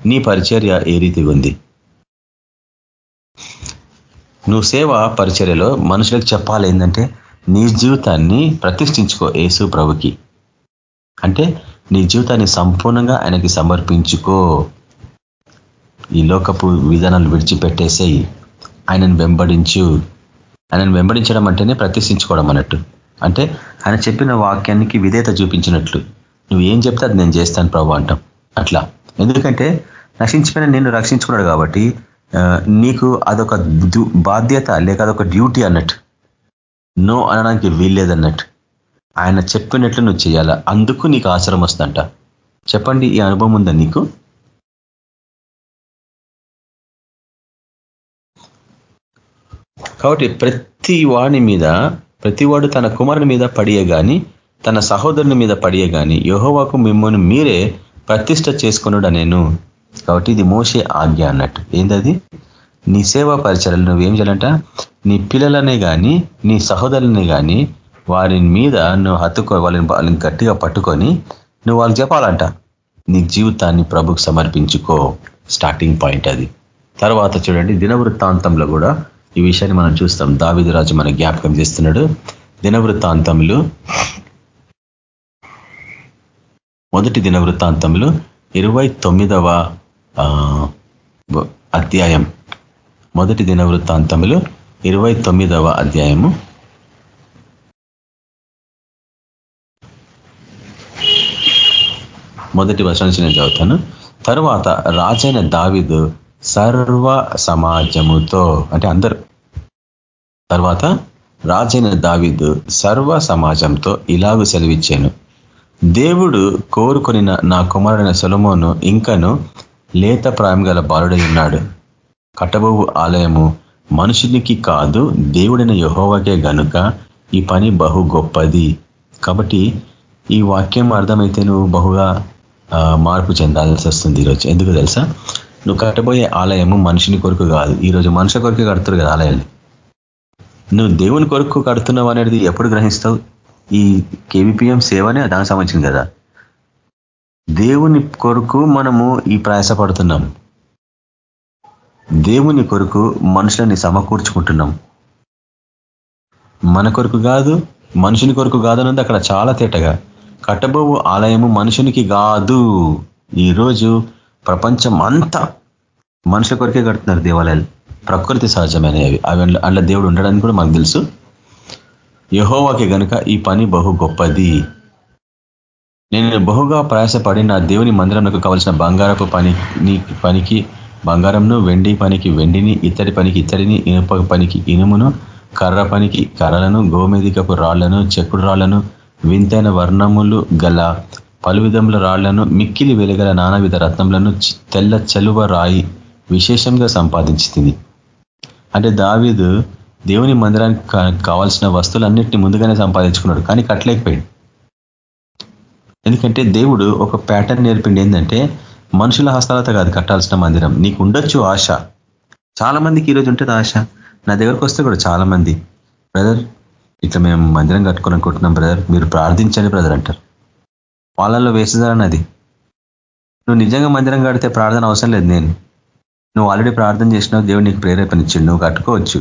నీ పరిచర్య ఏ రీతిగా ఉంది? నువ్వు సేవ పరిచర్యలో మనుషులకు చెప్పాలి ఏంటంటే నీ జీవితాన్ని ప్రతిష్ఠించుకో యేసు ప్రభుకి. అంటే నీ జీవితాన్ని సంపూర్ణంగా ఆయనకి సమర్పించుకో. ఈ లోకపు విధానాలు విడిచిపెట్టేసేయి. ఆయనను వెంబడించు. ఆయనను వెంబడించడం అంటేనే ప్రతిష్ఠించుకోవడం అన్నట్టు. అంటే ఆయన చెప్పిన వాక్యానికి విధేత చూపించినట్లు. నువ్వు ఏం చెప్తే అది నేను చేస్తాను ప్రభు అంటాం. అట్లా. ఎందుకంటే నశించిపోయిన నేను రక్షించుకున్నాడు కాబట్టి నీకు అదొక బాధ్యత లేక అదొక డ్యూటీ అన్నట్టు. నో అనడానికి వీల్లేదన్నట్టు ఆయన చెప్పినట్లు నువ్వు చేయాలా? అందుకు నీకు ఆశ్రమం వస్తుందంట. చెప్పండి ఈ అనుభవం ఉందా నీకు? కాబట్టి ప్రతి వాడి మీద ప్రతివాడు తన కుమారుని మీద పడియే గాని తన సహోదరుని మీద పడియే గాని యహోవాకు మిమ్మల్ని మీరే ప్రతిష్ట చేసుకున్నాడు నేను కాబట్టి ఇది మోసే ఆజ్ఞ అన్నట్టు. ఏందది? నీ సేవా పరిచయాలు నువ్వేం చేయాలంట? నీ పిల్లలనే కానీ నీ సహోదరులనే కానీ వారి మీద నువ్వు హత్తుకో వాళ్ళని వాళ్ళని గట్టిగా పట్టుకొని నువ్వు వాళ్ళకి చెప్పాలంట. నీ జీవితాన్ని ప్రభుకు సమర్పించుకో. స్టార్టింగ్ పాయింట్ అది. తర్వాత చూడండి దినవృత్తాంతంలో కూడా ఈ విషయాన్ని మనం చూస్తాం. దావిదిరాజు మన జ్ఞాపకం చేస్తున్నాడు. దినవృత్తాంతములు మొదటి దినవృత్తాంతములు ఇరవై తొమ్మిదవ అధ్యాయం. మొదటి దినవృత్తాంతములు ఇరవై తొమ్మిదవ అధ్యాయము. మొదటి వర్షం నుంచి నేను చదువుతాను. తరువాత రాజైన దావిదు సర్వ సమాజముతో అంటే అందరు. తర్వాత రాజైన దావిదు సర్వ సమాజంతో ఇలాగ సెలవిచ్చాను. దేవుడు కోరుకొని నా కుమారుడైన సులమోను ఇంకను లేత ప్రాయం గల బాలుడై ఉన్నాడు. కట్టబోవు ఆలయము మనుషునికి కాదు దేవుడైన యహోవకే గనుక ఈ పని బహు గొప్పది. కాబట్టి ఈ వాక్యం అర్థమైతే నువ్వు బహుగా మార్పు చెందాల్సి వస్తుంది ఈరోజు. ఎందుకు తెలుసా? నువ్వు కట్టబోయే ఆలయము మనిషిని కొరకు కాదు. ఈరోజు మనుషు కొరకు కడుతురు కదా ఆలయాన్ని. నువ్వు దేవుని కొరకు కడుతున్నావు అనేది ఎప్పుడు గ్రహిస్తావు? ఈ కేవీపీఎం సేవనే దానికి సంబంధించింది కదా. దేవుని కొరకు మనము ఈ ప్రయాసపడుతున్నాం. దేవుని కొరకు మనుషులని సమకూర్చుకుంటున్నాం. మన కొరకు కాదు మనుషుని కొరకు కాదన్నది అక్కడ చాలా తేటగా కట్టబోవు ఆలయము మనుషునికి కాదు ఈరోజు ప్రపంచం అంతా మనుషుల కొరకే కడుతున్నారు దేవాలయాలు. ప్రకృతి సహజమైనవి అవి. అందులో దేవుడు ఉండడానికి కూడా మాకు తెలుసు. యహోవాకి గనుక ఈ పని బహు గొప్పది. నేను బహుగా ప్రయాసపడి నా దేవుని మందిరంలో కావలసిన బంగారపు పని పనికి బంగారంను వెండి పనికి వెండిని ఇత్తడి పనికి ఇత్తడిని ఇనుప పనికి ఇనుమును కర్ర పనికి కర్రలను గోమేదికపు రాళ్ళను చెక్కుడు రాళ్ళను వింతైన వర్ణములు గల పలు విధముల రాళ్ళను మిక్కిలి వెలుగల నానావిధ రత్నములను తెల్ల చలువ రాయి విశేషంగా సంపాదించింది అంటే దావీదు దేవుని మందిరానికి కావాల్సిన వస్తువులన్నింటినీ ముందుగానే సంపాదించుకున్నాడు కానీ కట్టలేకపోయాడు. ఎందుకంటే దేవుడు ఒక ప్యాటర్న్ నేర్పిండి ఏంటంటే మనుషుల హస్తాలతో కాదు కట్టాల్సిన మందిరం నీకు ఉండొచ్చు ఆశ. చాలా మందికి ఈరోజు ఉంటుంది ఆశ. నా దగ్గరకు వస్తే కూడా చాలా మంది బ్రదర్ ఇట్లా మేము మందిరం కట్టుకొని అనుకుంటున్నాం బ్రదర్ మీరు ప్రార్థించండి బ్రదర్ అంటారు. వాళ్ళల్లో వేసేదారని అది. నువ్వు నిజంగా మందిరం కడితే ప్రార్థన అవసరం లేదు నేను. నువ్వు ఆల్రెడీ ప్రార్థన చేసినావు దేవుడు నీకు ప్రేరేపణించిండు నువ్వు కట్టుకోవచ్చు.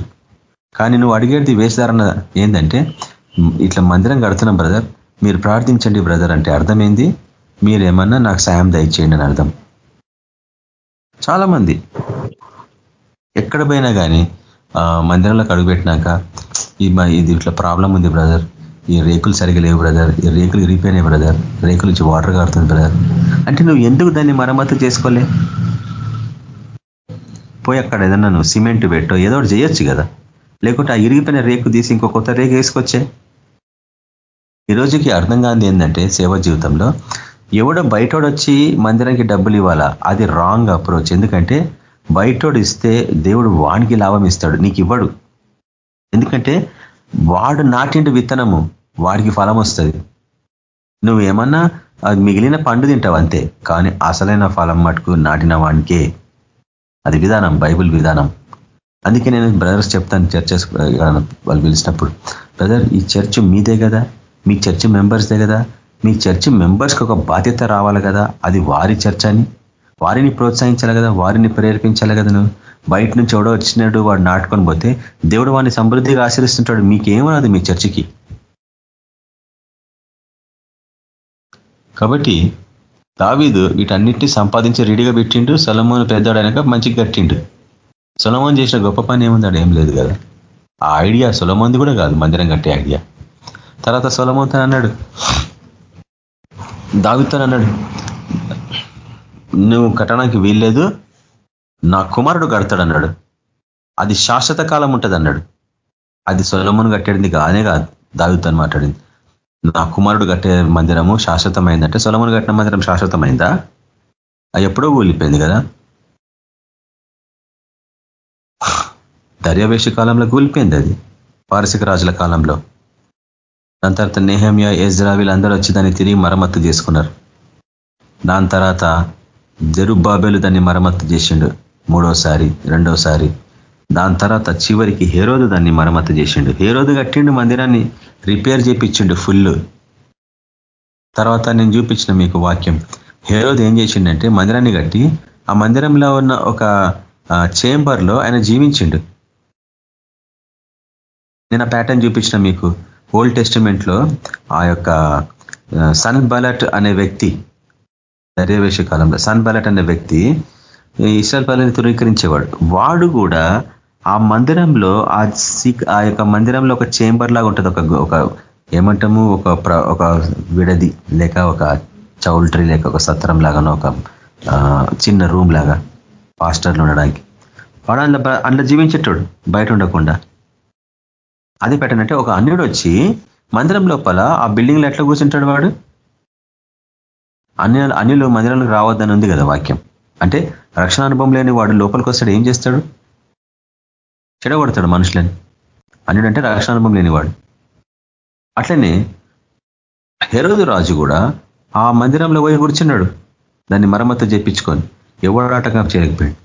కానీ నువ్వు అడిగేది వేసేదారన్న ఏంటంటే ఇట్లా మందిరం కడుతున్నాం బ్రదర్ మీరు ప్రార్థించండి బ్రదర్ అంటే అర్థం ఏంది? మీరేమన్నా నాకు సాయం దయచేయండి అని అర్థం. చాలామంది ఎక్కడ పోయినా కానీ మందిరంలోకి అడుగుపెట్టినాక ఈ ఇది ఇట్లా ప్రాబ్లం ఉంది బ్రదర్. ఈ రేకులు సరిగా లేవు బ్రదర్. ఈ రేకులు ఇరిగిపోయినాయి బ్రదర్. రేకుల నుంచి వాటర్ కారుతుంది బ్రదర్. అంటే నువ్వు ఎందుకు దాన్ని మరమ్మతు చేసుకోలే? పోయి అక్కడ ఏదన్నా నువ్వు సిమెంట్ పెట్టో ఏదో ఒకటి చేయొచ్చు కదా. లేకుంటే ఆ ఇరిగిపోయిన రేకు తీసి ఇంకో కొత్త రేకు వేసుకొచ్చే. ఈ రోజుకి అర్థం కాంది ఏంటంటే సేవ జీవితంలో ఎవడో బయటోడు వచ్చి మందిరానికి డబ్బులు ఇవ్వాలా? అది రాంగ్ అప్రోచ్ ఎందుకంటే బయటోడు ఇస్తే దేవుడు వానికి లాభం ఇస్తాడు. నీకు ఇవ్వడు. ఎందుకంటే వాడు నాటిండు విత్తనము వాడికి ఫలం వస్తుంది. నువ్వేమన్నా అది మిగిలిన పండు తింటావు అంతే కానీ అసలైన ఫలం మటుకు నాటిన వానికే. అది విధానం బైబుల్ విధానం. అందుకే నేను బ్రదర్స్ చెప్తాను చర్చెస్ వాళ్ళు పిలిచినప్పుడు బ్రదర్ ఈ చర్చ్ మీదే కదా? మీ చర్చ్ మెంబర్స్దే కదా? మీ చర్చ్ మెంబర్స్కి ఒక బాధ్యత రావాలి కదా? అది వారి చర్చ అని? వారిని ప్రోత్సహించాలి కదా? వారిని ప్రేరేపించాలి కదా నువ్వు? బయట నుంచి ఎవడో వచ్చినాడు వాడు నాటుకొని పోతే దేవుడు వాడిని సమృద్ధిగా ఆశ్రయిస్తుంటాడు మీకేమన్నది మీ చర్చికి? కాబట్టి దావీదు వీటన్నిటిని సంపాదించి రెడీగా పెట్టిండు. సొలమోన్ పెద్దవాడైనాక మంచిగా కట్టిండు. సొలమోన్ చేసిన గొప్ప పని ఏముంది ఏం లేదు కదా. ఆ ఐడియా సొలమోన్ది కూడా కాదు మందిరం కట్టే ఐడియా. తర్వాత సొలమోన్తో అన్నాడు దావితో అన్నాడు నువ్వు కట్టడానికి వీల్లేదు. నా కుమారుడు కడతాడు అన్నాడు అది శాశ్వత కాలం ఉంటుంది అన్నాడు అది సొలమును కట్టేది కానే కాదు దావితో మాట్లాడింది. నా కుమారుడు కట్టే మందిరము శాశ్వతమైందంటే సొలమును కట్టిన మందిరం శాశ్వతమైందా? అది ఎప్పుడో కూలిపోయింది కదా. దర్యావేశ కాలంలో కూలిపోయింది అది పారసిక రాజుల కాలంలో. దాని తర్వాత నేహమ్య ఎజ్రా వీళ్ళందరూ వచ్చి దాన్ని తిరిగి మరమ్మత్తు చేసుకున్నారు. దాని తర్వాత జరుబాబేలు దాన్ని మరమ్మత్తు చేసిండు. మూడోసారి రెండోసారి. దాని తర్వాత చివరికి హేరోదు దాన్ని మరమ్మత్తు చేసిండు. హేరోదు కట్టిండు మందిరాన్ని రిపేర్ చేపించిండు ఫుల్. తర్వాత నేను చూపించిన మీకు వాక్యం. హేరోదు ఏం చేసిండంటే మందిరాన్ని కట్టి ఆ మందిరంలో ఉన్న ఒక చేంబర్లో ఆయన జీవించిండు. నేను ఆ ప్యాటర్న్ చూపించిన మీకు. ఓల్డ్ టెస్టిమెంట్లో ఆ యొక్క సన్ బలట్ అనే వ్యక్తి దర్యవేశ కాలంలో సన్ బలట్ అనే వ్యక్తి ఇస్రాయల్ పనులను ధృవీకరించేవాడు. వాడు కూడా ఆ మందిరంలో ఆ సిక్ ఆ యొక్క మందిరంలో ఒక చేంబర్ లాగా ఉంటుంది. ఒక ఒక ఏమంటాము ఒక ఒక విడది లేక ఒక చౌల్ట్రీ లేక ఒక సత్రం లాగానో ఒక చిన్న రూమ్ లాగా పాస్టర్లు ఉండడానికి. వాడు అందులో అందులో జీవించేటోడు బయట ఉండకుండా. అది పెట్టనంటే ఒక అన్యుడు వచ్చి మందిరం లోపల ఆ బిల్డింగ్లో ఎట్లా కూర్చుంటాడు వాడు? అన్య అన్యులు మందిరంలోకి రావద్దని ఉంది కదా వాక్యం. అంటే రక్షణ అనుభవం లేని వాడు లోపలికి వస్తాడు ఏం చేస్తాడు? చెడగొడతాడు మనుషులని. అన్నిడంటే రక్షణ అనుభవం లేనివాడు. అట్లనే హెరోదు రాజు కూడా ఆ మందిరంలో పోయి కూర్చున్నాడు. దాన్ని మరమ్మత్తు చేపించుకొని ఎవడు ఆటగా చేయకపోయాడు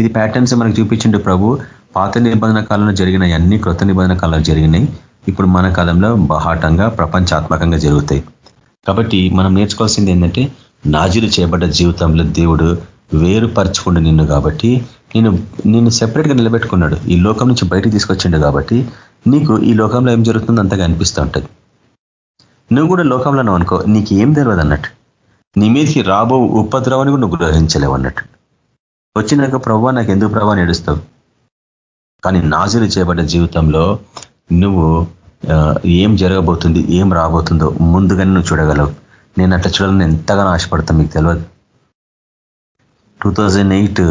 ఇది ప్యాటర్న్స్ మనకు చూపించిండు ప్రభు. పాత నిబంధన కాలంలో జరిగినాయి అన్ని కృత నిబంధన కాలంలో జరిగినాయి. ఇప్పుడు మన కాలంలో బహాటంగా ప్రపంచాత్మకంగా జరుగుతాయి. కాబట్టి మనం నేర్చుకోవాల్సింది ఏంటంటే నాజీలు చేయబడ్డ జీవితంలో దేవుడు వేరుపరచుకుండు నిన్ను కాబట్టి నేను నిన్ను సెపరేట్గా నిలబెట్టుకున్నాడు. ఈ లోకం నుంచి బయటికి తీసుకొచ్చిండు కాబట్టి నీకు ఈ లోకంలో ఏం జరుగుతుందో అంతగా అనిపిస్తూ ఉంటుంది. నువ్వు కూడా లోకంలో అనుకో నీకు ఏం తెలియదు అన్నట్టు. నీ మీదకి రాబో ఉపద్రవాన్ని కూడా నువ్వు గ్రహించలేవు అన్నట్టు. వచ్చినాక ప్రభావ నాకు ఎందుకు ప్రభావ నేడుస్తావు కానీ నాజులు చేయబడ్డ జీవితంలో నువ్వు ఏం జరగబోతుంది ఏం రాబోతుందో ముందుగానే నువ్వు చూడగలవు. నేను అట్లా చూడాలని ఎంతగానో ఆశపడతాను మీకు తెలియదు. టూ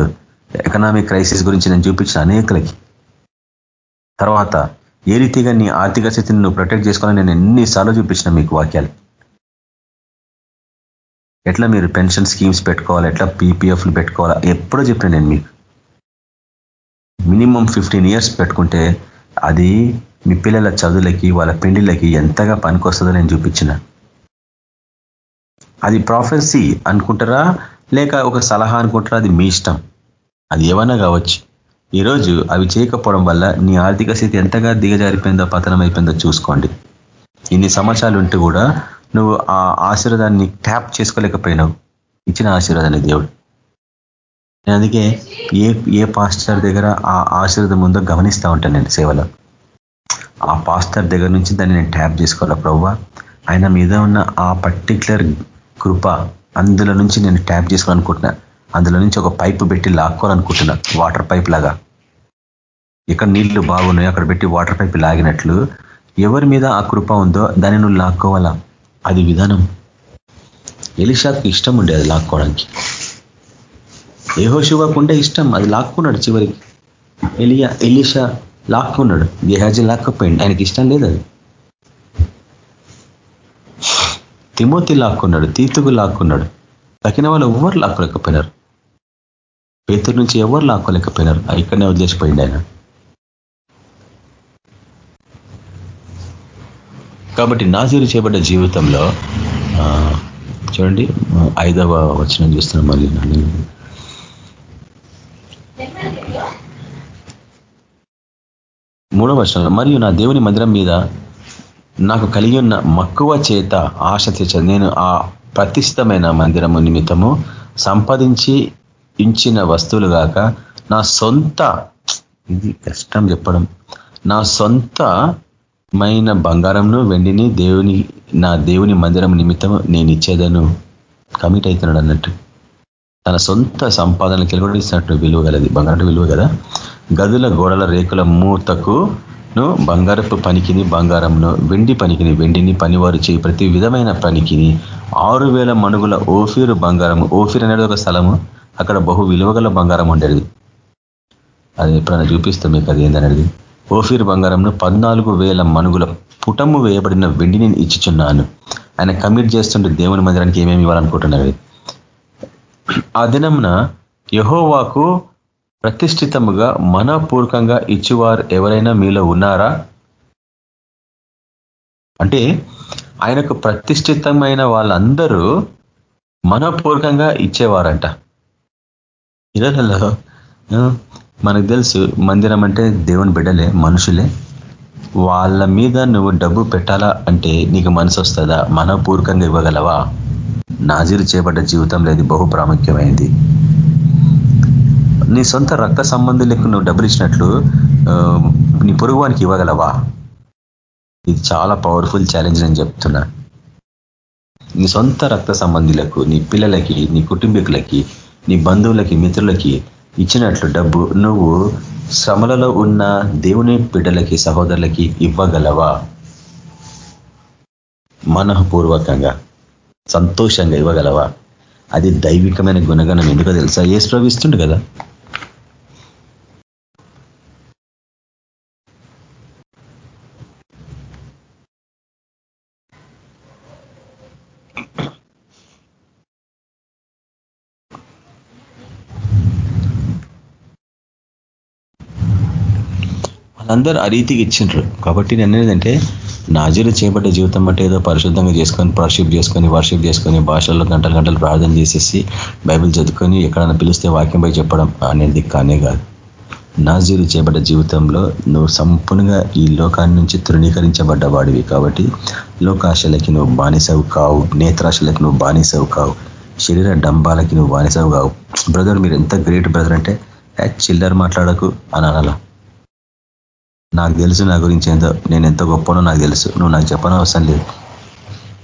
ఎకనామిక్ క్రైసిస్ గురించి నేను చూపించిన అనేకలకి. తర్వాత ఏ రీతిగా నీ ఆర్థిక స్థితిని నువ్వు ప్రొటెక్ట్ చేసుకోవాలని నేను ఎన్నిసార్లు చూపించిన మీకు వాక్యాలు? ఎట్లా మీరు పెన్షన్ స్కీమ్స్ పెట్టుకోవాలి ఎట్లా పీపీఎఫ్లు పెట్టుకోవాలా? ఎప్పుడో చెప్పిన నేను మీకు. మినిమం ఫిఫ్టీన్ ఇయర్స్ పెట్టుకుంటే అది మీ పిల్లల చదువులకి వాళ్ళ పిండిలకి ఎంతగా పనికొస్తుందో నేను చూపించిన. అది ప్రాఫెసీ అనుకుంటారా? లేక ఒక సలహా అనుకుంటారా? అది మీ ఇష్టం. అది ఏమన్నా కావచ్చు. ఈరోజు అవి చేయకపోవడం వల్ల నీ ఆర్థిక స్థితి ఎంతగా దిగజారిపోయిందో పతనం అయిపోయిందో చూసుకోండి. ఇన్ని సంవత్సరాలు ఉంటే కూడా నువ్వు ఆ ఆశీర్వాదాన్ని ట్యాప్ చేసుకోలేకపోయినావు. ఇచ్చిన ఆశీర్వాదాన్ని దేవుడు. నేను అందుకే ఏ ఏ పాస్టర్ దగ్గర ఆ ఆశీర్వాదం ఉందో గమనిస్తూ ఉంటాను నేను సేవలో. ఆ పాస్టర్ దగ్గర నుంచి దాన్ని నేను ట్యాప్ చేసుకోవాలా? ప్రవ్వ ఆయన మీద ఉన్న ఆ పర్టిక్యులర్ కృప అందులో నుంచి నేను ట్యాప్ చేసుకోవాలనుకుంటున్నా అందులో నుంచి ఒక పైపు పెట్టి లాక్కోవాలనుకుంటున్నా వాటర్ పైప్ లాగా. ఇక్కడ నీళ్ళు బాగున్నాయి. అక్కడ పెట్టి వాటర్ పైప్ లాగినట్లు. ఎవరి మీద ఆ కృప ఉందో దాన్ని నువ్వు లాక్కోవాలా? అది విధానం. ఎలిషాకు ఇష్టం ఉండే అది లాక్కోవడానికి. ఏహోశివకుండే ఇష్టం అది లాక్కున్నాడు చివరికి. ఎలియా ఎలిషా లాక్కున్నాడు. గేహాజీ లాక్కపోయింది ఆయనకి ఇష్టం లేదు అది. తిమోతి లాక్కున్నాడు తీతుకు లాక్కున్నాడు. తగిన వాళ్ళు ఎవరు లాక్కోలేకపోయినారు. పేతురు నుంచి ఎవరు లాక్కోలేకపోయినారు. ఇక్కడనే వదిలేసిపోయింది ఆయన. కాబట్టి నాజీరు చేయబడ్డ జీవితంలో చూడండి ఐదవ వచనం చూస్తున్నాం మళ్ళీ మూడవ వచనంలో మరియు నా దేవుని మందిరం మీద నాకు కలిగి ఉన్న మక్కువ చేత ఆశ తెచ్చదు నేను ఆ ప్రతిష్టమైన మందిరము నిమిత్తము సంపాదించి ఇచ్చిన వస్తువులు గాక నా సొంత ఇది కష్టం చెప్పడం నా సొంతమైన బంగారంను వెండిని దేవుని నా దేవుని మందిరం నిమిత్తం నేను ఇచ్చేదను. కమిట్ అవుతున్నాడు అన్నట్టు. తన సొంత సంపాదనకి కూడా విలువ గలది. బంగారం విలువ కదా? గదుల గోడల రేకుల మూతకు బంగారపు పనికిని బంగారంను వెండి పనికిని వెండిని పనివారు చేయి. ప్రతి విధమైన పనికిని ఆరు వేల మణుగుల ఓఫీరు బంగారము ఓఫీర్ అనేది ఒక స్థలము. అక్కడ బహు విలువగల బంగారం ఉండేది. అది ఎప్పుడైనా చూపిస్తాం మీకు అది ఏందనేది? ఓఫీర్ బంగారంను పద్నాలుగు వేల మనుగుల పుటము వేయబడిన వెండిని ఇచ్చిచున్నాను. ఆయన కమిట్ చేస్తుంటే దేవుని మందిరానికి ఏమేమి ఇవ్వాలనుకుంటున్నారు? ఆ దినంన యహోవాకు ప్రతిష్ఠితముగా మనపూర్వకంగా ఇచ్చేవారు ఎవరైనా మీలో ఉన్నారా? అంటే ఆయనకు ప్రతిష్ఠితమైన వాళ్ళందరూ మనపూర్వకంగా ఇచ్చేవారంట. ఇళ్ళలో మనకు తెలుసు మందిరం అంటే దేవుని బిడ్డలే మనుషులే. వాళ్ళ మీద నువ్వు డబ్బు పెట్టాలా అంటే నీకు మనసు వస్తుందా? మనపూర్వకంగా ఇవ్వగలవా? నాజీరు చేపడ్డ జీవితంలో ఇది బహు ప్రాముఖ్యమైంది నీ సొంత రక్త సంబంధులకు నువ్వు డబ్బులు ఇచ్చినట్లు నీ పొరుగువానికి ఇవ్వగలవా? ఇది చాలా పవర్ఫుల్ ఛాలెంజ్ నేను చెప్తున్నా. నీ సొంత రక్త సంబంధులకు నీ పిల్లలకి నీ కుటుంబీకులకి నీ బంధువులకి మిత్రులకి ఇచ్చినట్లు డబ్బు నువ్వు శ్రమలలో ఉన్న దేవుని బిడ్డలకి సహోదరులకి ఇవ్వగలవా? మనఃపూర్వకంగా సంతోషంగా ఇవ్వగలవా? అది దైవికమైన గుణగణం ఎందుకో తెలుసా? ఏ స్ప్రవిస్తుండు కదా. అందరూ ఆ రీతికి ఇచ్చిండ్రు. కాబట్టి నేను ఏంటంటే నాజీలు చేపట్టే జీవితం అంటే ఏదో పరిశుద్ధంగా చేసుకొని వర్షిప్ చేసుకొని వర్షిప్ చేసుకొని భాషల్లో గంటలు గంటలు ప్రార్థన చేసేసి బైబిల్ చదువుకొని ఎక్కడైనా పిలిస్తే వాక్యం పోయి చెప్పడం అనేది కానే కాదు. నాజీలు చేయబడ్డ జీవితంలో నువ్వు సంపూర్ణంగా ఈ లోకాన్ని నుంచి తృణీకరించబడ్డ వాడివి కాబట్టి లోకాశలకి నువ్వు బానిసవు కావు నేత్రాశలకి నువ్వు బానిసవు కావు శరీర డంబాలకి నువ్వు బానిసవు కావు. బ్రదర్ మీరు ఎంత గ్రేట్ బ్రదర్ అంటే చిల్లర మాట్లాడకు అని అనాలా నాకు తెలుసు నా గురించి ఎంతో నేను ఎంత గొప్పనో నాకు తెలుసు. నువ్వు నాకు చెప్పనవసరం అవసరం లేదు.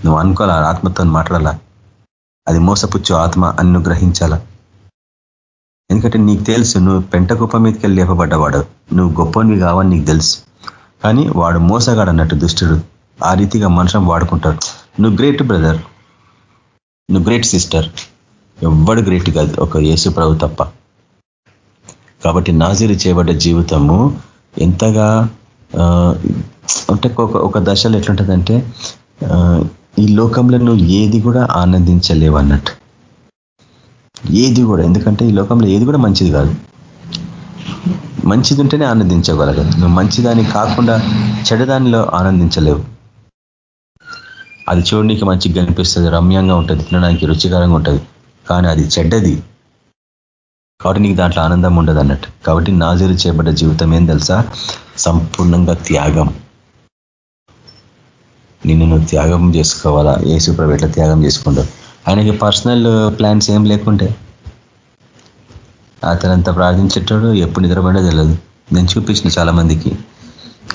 నువ్వు అనుకోవాలా? ఆత్మతో మాట్లాడాలా? అది మోసపుచ్చు ఆత్మ అని నువ్వు గ్రహించాలా ఎందుకంటే నీకు తెలుసు నువ్వు పెంట గొప్ప మీదకి వెళ్ళి లేపబడ్డవాడు. నువ్వు గొప్పనివి కావని నీకు తెలుసు. కానీ వాడు మోసగాడు అన్నట్టు దుష్టుడు. ఆ రీతిగా మనుషం వాడుకుంటాడు. నువ్వు గ్రేట్ బ్రదర్. నువ్వు గ్రేట్ సిస్టర్. ఎవ్వడు గ్రేట్ కాదు. ఒక యేసు ప్రభు తప్ప. కాబట్టి నాజీరు చేయబడ్డ జీవితము ఎంతగా అంటే ఒక ఒక దశలో ఎట్లుంటుందంటే ఈ లోకంలో నువ్వు ఏది కూడా ఆనందించలేవు అన్నట్టు. ఏది కూడా ఎందుకంటే ఈ లోకంలో ఏది కూడా మంచిది కాదు. మంచిది ఉంటేనే ఆనందించగలగదు నువ్వు మంచిదాన్ని కాకుండా చెడదానిలో ఆనందించలేవు. అది చూడడానికి మంచిగా కనిపిస్తుంది రమ్యంగా ఉంటుంది తినడానికి రుచికరంగా ఉంటుంది. కానీ అది చెడ్డది. కాబట్టి నీకు దాంట్లో ఆనందం ఉండదు అన్నట్టు. కాబట్టి నాజీరు చేయబడ్డ జీవితం ఏం తెలుసా? సంపూర్ణంగా త్యాగం. నిన్ను నువ్వు త్యాగం చేసుకోవాలా? ఏసు ప్రభు ఎట్లా త్యాగం చేసుకుంటావు ఆయనకి పర్సనల్ ప్లాన్స్ ఏం లేకుంటే? అతనంతా ప్రార్థించేటాడు ఎప్పుడు నిద్రపడే తెలియదు నేను చూపించిన చాలా మందికి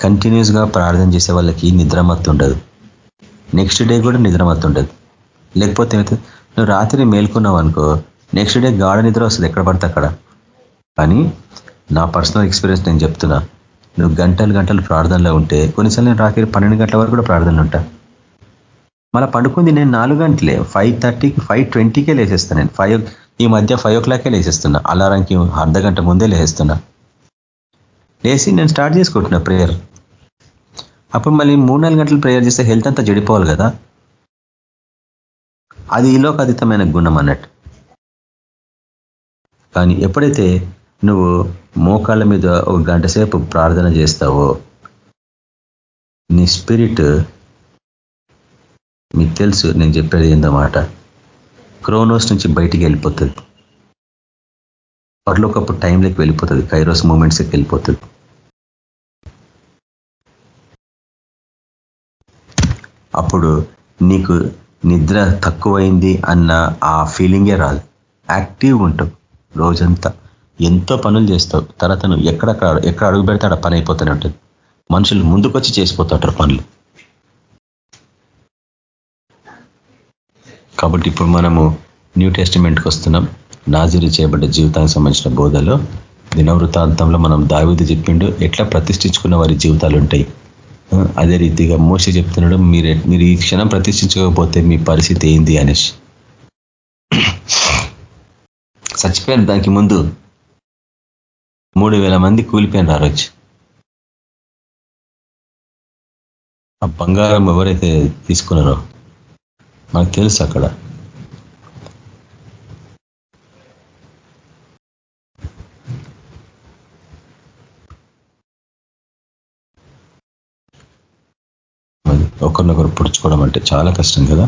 కంటిన్యూస్గా ప్రార్థన చేసే వాళ్ళకి నిద్రమత్తు ఉండదు. నెక్స్ట్ డే కూడా నిద్రమత్తు ఉండదు. లేకపోతే నువ్వు రాత్రి మేల్కున్నావు అనుకో నెక్స్ట్ డే గాఢ నిద్ర వస్తుంది. ఎక్కడ పడితే అక్కడ. కానీ నా పర్సనల్ ఎక్స్పీరియన్స్ నేను చెప్తున్నా. నువ్వు గంటలు గంటలు ప్రార్థనలో ఉంటే కొన్నిసార్లు నేను రాత్రి పన్నెండు గంటల వరకు కూడా ప్రార్థనలు ఉంటా. మళ్ళీ పడుకుంది నేను నాలుగు గంటలే. ఫైవ్ థర్టీకి ఫైవ్ ట్వంటీకే లేచేస్తాను నేను. ఫైవ్ ఈ మధ్య ఫైవ్ ఓ క్లాకే లేచేస్తున్నా. అలారంకి అర్ధ గంట ముందే లేచేస్తున్నా. లేచి నేను స్టార్ట్ చేసుకుంటున్నా ప్రేయర్ అప్పుడు మళ్ళీ మూడు నాలుగు గంటలు ప్రేయర్ చేస్తే హెల్త్ అంతా జడిపోవాలి కదా. అది ఈలోకాతీతమైన గుణం అన్నట్టు. కానీ ఎప్పుడైతే నువ్వు మోకాళ్ళ మీద ఒక గంట సేపు ప్రార్థన చేస్తావో నీ స్పిరిట్ మీకు తెలుసు నేను చెప్పేది ఏందన్నమాట? క్రోనోస్ నుంచి బయటికి వెళ్ళిపోతుంది. ఒకప్పుడు టైంలోకి వెళ్ళిపోతుంది కైరోస్ మూమెంట్స్కి వెళ్ళిపోతుంది. అప్పుడు నీకు నిద్ర తక్కువైంది అన్న ఆ ఫీలింగే రాదు. యాక్టివ్ ఉంటావు. రోజంతా ఎంతో పనులు చేస్తావు. తర్వాత నువ్వు ఎక్కడక్కడ ఎక్కడ అడుగు పెడితే అక్కడ పని అయిపోతూనే ఉంటుంది. మనుషులు ముందుకొచ్చి చేసిపోతుంటారు పనులు. కాబట్టి ఇప్పుడు మనము న్యూ టెస్టిమెంట్కి వస్తున్నాం. నాజీరు చేయబడ్డ జీవితానికి సంబంధించిన బోధలో దినవృత్తాంతంలో మనం దావిది చెప్పిండు ఎట్లా ప్రతిష్ఠించుకున్న వారి జీవితాలు ఉంటాయి. అదే రీతిగా మోస చెప్తున్నాడు మీరు మీరు ఈ క్షణం ప్రతిష్ఠించకపోతే మీ పరిస్థితి ఏంది? అనేసి. చచ్చిపోయారు దానికి ముందు మూడు వేల మంది కూలిపోయినారు ఆ రోజు. ఆ బంగారం ఎవరైతే తీసుకున్నారో మనకు తెలుసు అక్కడ. ఒకరినొకరు పుడుచుకోవడం అంటే చాలా కష్టం కదా?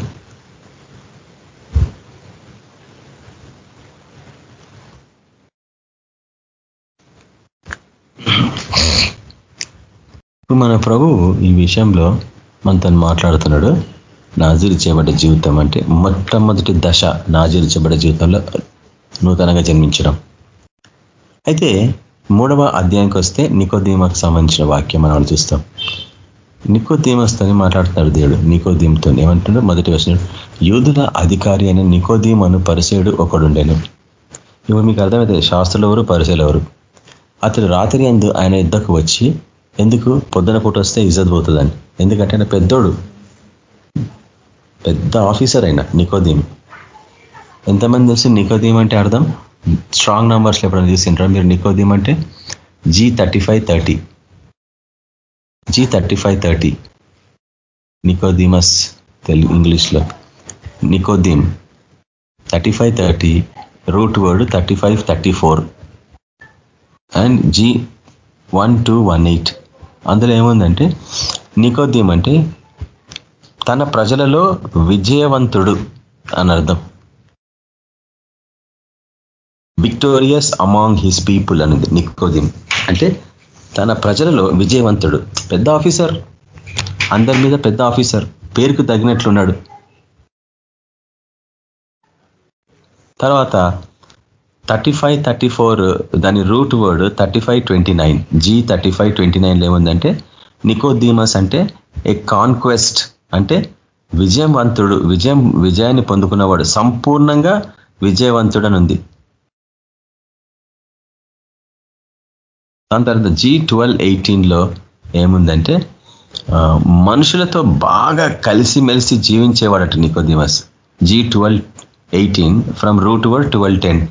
మన ప్రభువు ఈ విషయంలో మనతో మాట్లాడుతున్నాడు. నాజీరు చేయబడ్డ జీవితం అంటే మొట్టమొదటి దశ నాజీరు చేయబడ్డ జీవితంలో నూతనంగా జన్మించడం. అయితే మూడవ అధ్యాయంకి వస్తే నికోదీమకు సంబంధించిన వాక్యం మనం చూస్తాం. నికోదీమస్తోని మాట్లాడుతున్నాడు దేవుడు. నికోదీమ్తో ఏమంటున్నాడు? మొదటి వచ్చినాడు యూదుల అధికారి అయిన నికోదీమ్ అను పరిసేయుడు ఒకడుండేను. ఇప్పుడు మీకు అర్థమైతే శాస్త్రులు ఎవరు పరిశీలు ఎవరు అతడు రాత్రి అందు ఆయన యుద్ధకు వచ్చి ఎందుకు? పొద్దున పూట వస్తే ఇజ్జత్ పోతుందని. ఎందుకంటే ఆయన పెద్దోడు. పెద్ద ఆఫీసర్ అయిన నికోదీమ్. ఎంతమంది తెలుసు నికోదీమ్ అంటే అర్థం? స్ట్రాంగ్ నంబర్స్లో ఎప్పుడైనా చూసింటారా మీరు నికోదీమ్ అంటే? G thirty five thirty. G thirty five thirty. Nicodemus Telugu ఇంగ్లీష్లో. నికోదీమ్. Thirty five thirty root word thirty five thirty four. And G one two one eight. అందులో ఏముందంటే నికోద్యం అంటే తన ప్రజలలో విజయవంతుడు అని అర్థం. విక్టోరియస్ అమాంగ్ హిస్ పీపుల్ అనేది నికోద్యం. అంటే తన ప్రజలలో విజయవంతుడు. పెద్ద ఆఫీసర్. అందరి మీద పెద్ద ఆఫీసర్. పేరుకు తగినట్లున్నాడు. తర్వాత థర్టీ ఫైవ్ థర్టీ ఫోర్ దాని root word thirty five twenty nine. G thirty five twenty నైన్లో ఏముందంటే నికోదీమస్ అంటే ఏ కాన్క్వెస్ట్ అంటే విజయవంతుడు విజయం విజయాన్ని పొందుకున్నవాడు సంపూర్ణంగా విజయవంతుడనుంది. దాని తర్వాత జీ ట్వెల్వ్ ఎయిటీన్లో ఏముందంటే మనుషులతో బాగా కలిసిమెలిసి జీవించేవాడట Nicodemus. G twelve eighteen from root word twelve ten.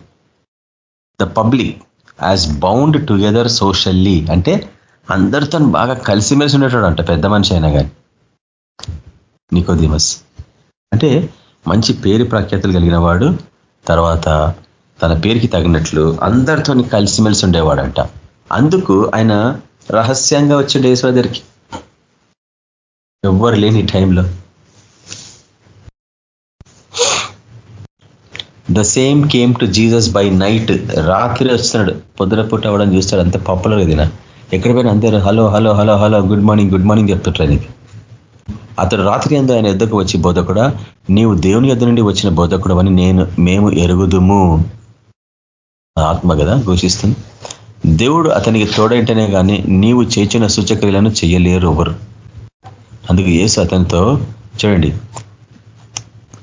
The public as bound together socially అంటే అందరితో బాగా కలిసిమెలిసి ఉండేటాడు అంట పెద్ద మనిషి అయినా కానీ నికోదిమస్. అంటే మంచి పేరు ప్రఖ్యాతులు కలిగిన వాడు తర్వాత తన పేరుకి తగినట్లు అందరితో కలిసిమెలిసి ఉండేవాడంట. అందుకు ఆయన రహస్యంగా వచ్చిండే యేసు దగ్గరికి. ఎవ్వరు లేని టైంలో. The same came to Jesus by night రాత్రి వస్తున్నాడు. పొద్దున పూట అవ్వడం చూస్తాడు. అంత పాపులర్ ఇది ఎక్కడ పోయినా అందరూ hello hello hello hello good morning good morning చెప్తుంటారు నీకు అతడు రాత్రి అందు ఆయన ఎద్దకు వచ్చి బోధకుడ నీవు దేవుని ఎద్దు నుండి వచ్చిన బోధకుడు అని నేను మేము ఎరుగుదుము. ఆత్మ కదా ఘోషిస్తుంది. దేవుడు అతనికి తోడైంటేనే కానీ నీవు చేసిన సూచక్రియలను చేయలేరు ఎవరు. అందుకు ఏసు అతనితో చూడండి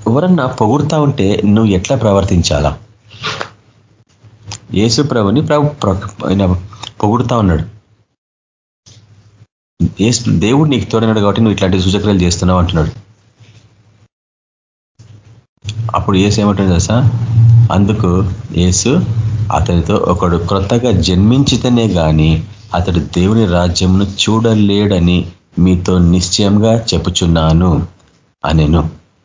ఎవరన్నా పొగుడుతా ఉంటే నువ్వు ఎట్లా ప్రవర్తించాలా? యేసు ప్రభుని పొగుడుతా ఉన్నాడు. దేవుడు నీకు తోడన్నాడు కాబట్టి నువ్వు ఇట్లాంటి సూచక్రియలు చేస్తున్నావు అంటున్నాడు. అప్పుడు ఏసు ఏమంటుంది తెలుసా? అందుకు ఏసు అతనితో ఒకడు క్రొత్తగా జన్మించితేనే కానీ అతడు దేవుని రాజ్యంను చూడలేడని మీతో నిశ్చయంగా చెప్పుచున్నాను అనేను.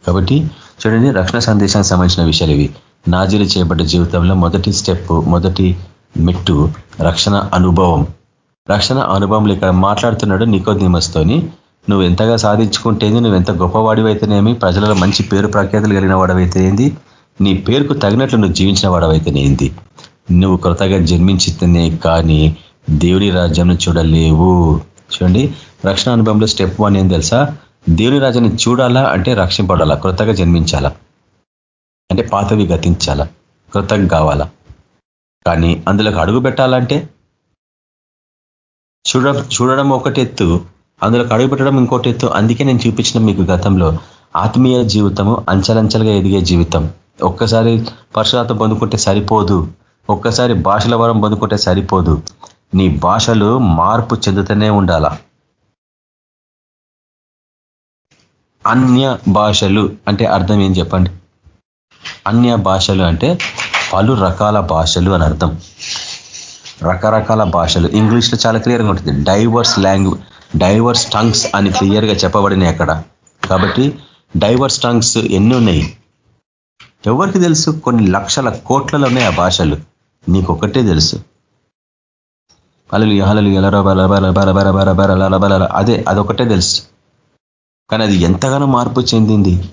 కాబట్టి చూడండి రక్షణ సందేశానికి సంబంధించిన విషయాలు ఇవి. నాజీలు చేయబడ్డ జీవితంలో మొదటి స్టెప్ మొదటి మెట్టు రక్షణ అనుభవం. రక్షణ అనుభవంలో ఇక్కడ మాట్లాడుతున్నాడు నికోదీమస్తోని. నువ్వు ఎంతగా సాధించుకుంటేంది నువ్వు ఎంత గొప్పవాడివైతేనేమి ప్రజలలో మంచి పేరు ప్రఖ్యాతులు కలిగిన వాడవైతే ఏంది నీ పేరుకు తగినట్లు నువ్వు జీవించిన వాడవైతేనేంది. నువ్వు కొత్తగా జన్మించితేనే కానీ దేవుని రాజ్యం చూడలేవు. చూడండి రక్షణ అనుభవంలో స్టెప్ వన్ ఏం తెలుసా? దేవుని రాజాని చూడాలా అంటే రక్షింపడాలా క్రొత్తగా జన్మించాలా? అంటే పాతవి గతించాలా? క్రొత్తగా కావాలా? కానీ అందులోకి అడుగు పెట్టాలంటే చూడ చూడడం ఒకటి ఎత్తు అందులోకి అడుగు పెట్టడం ఇంకోటి ఎత్తు. అందుకే నేను చూపించిన మీకు గతంలో ఆత్మీయ జీవితము అంచలంచలుగా ఎదిగే జీవితం. ఒక్కసారి పరశురాత పొందుకుంటే సరిపోదు. ఒక్కసారి భాషల వరం పొందుకుంటే సరిపోదు. నీ భాషలు మార్పు చెందుతూనే ఉండాలా? అన్య భాషలు అంటే అర్థం ఏం చెప్పండి? అన్య భాషలు అంటే పలు రకాల భాషలు అని అర్థం. రకరకాల భాషలు. ఇంగ్లీష్లో చాలా క్లియర్గా ఉంటుంది. డైవర్స్ లాంగ్వేజ్ డైవర్స్ టంగ్స్ అని క్లియర్గా చెప్పబడినాయి అక్కడ. కాబట్టి డైవర్స్ టంగ్స్ ఎన్ని ఉన్నాయి? ఎవరికి తెలుసు? కొన్ని లక్షల కోట్లలో ఉన్నాయి ఆ భాషలు. నీకు ఒకటే తెలుసు. అలలు హలలు ఎలరా బల బల బల బల బల బల బల అదే అదొకటే తెలుసు. కానీ అది ఎంతగానో మార్పు చెందింది.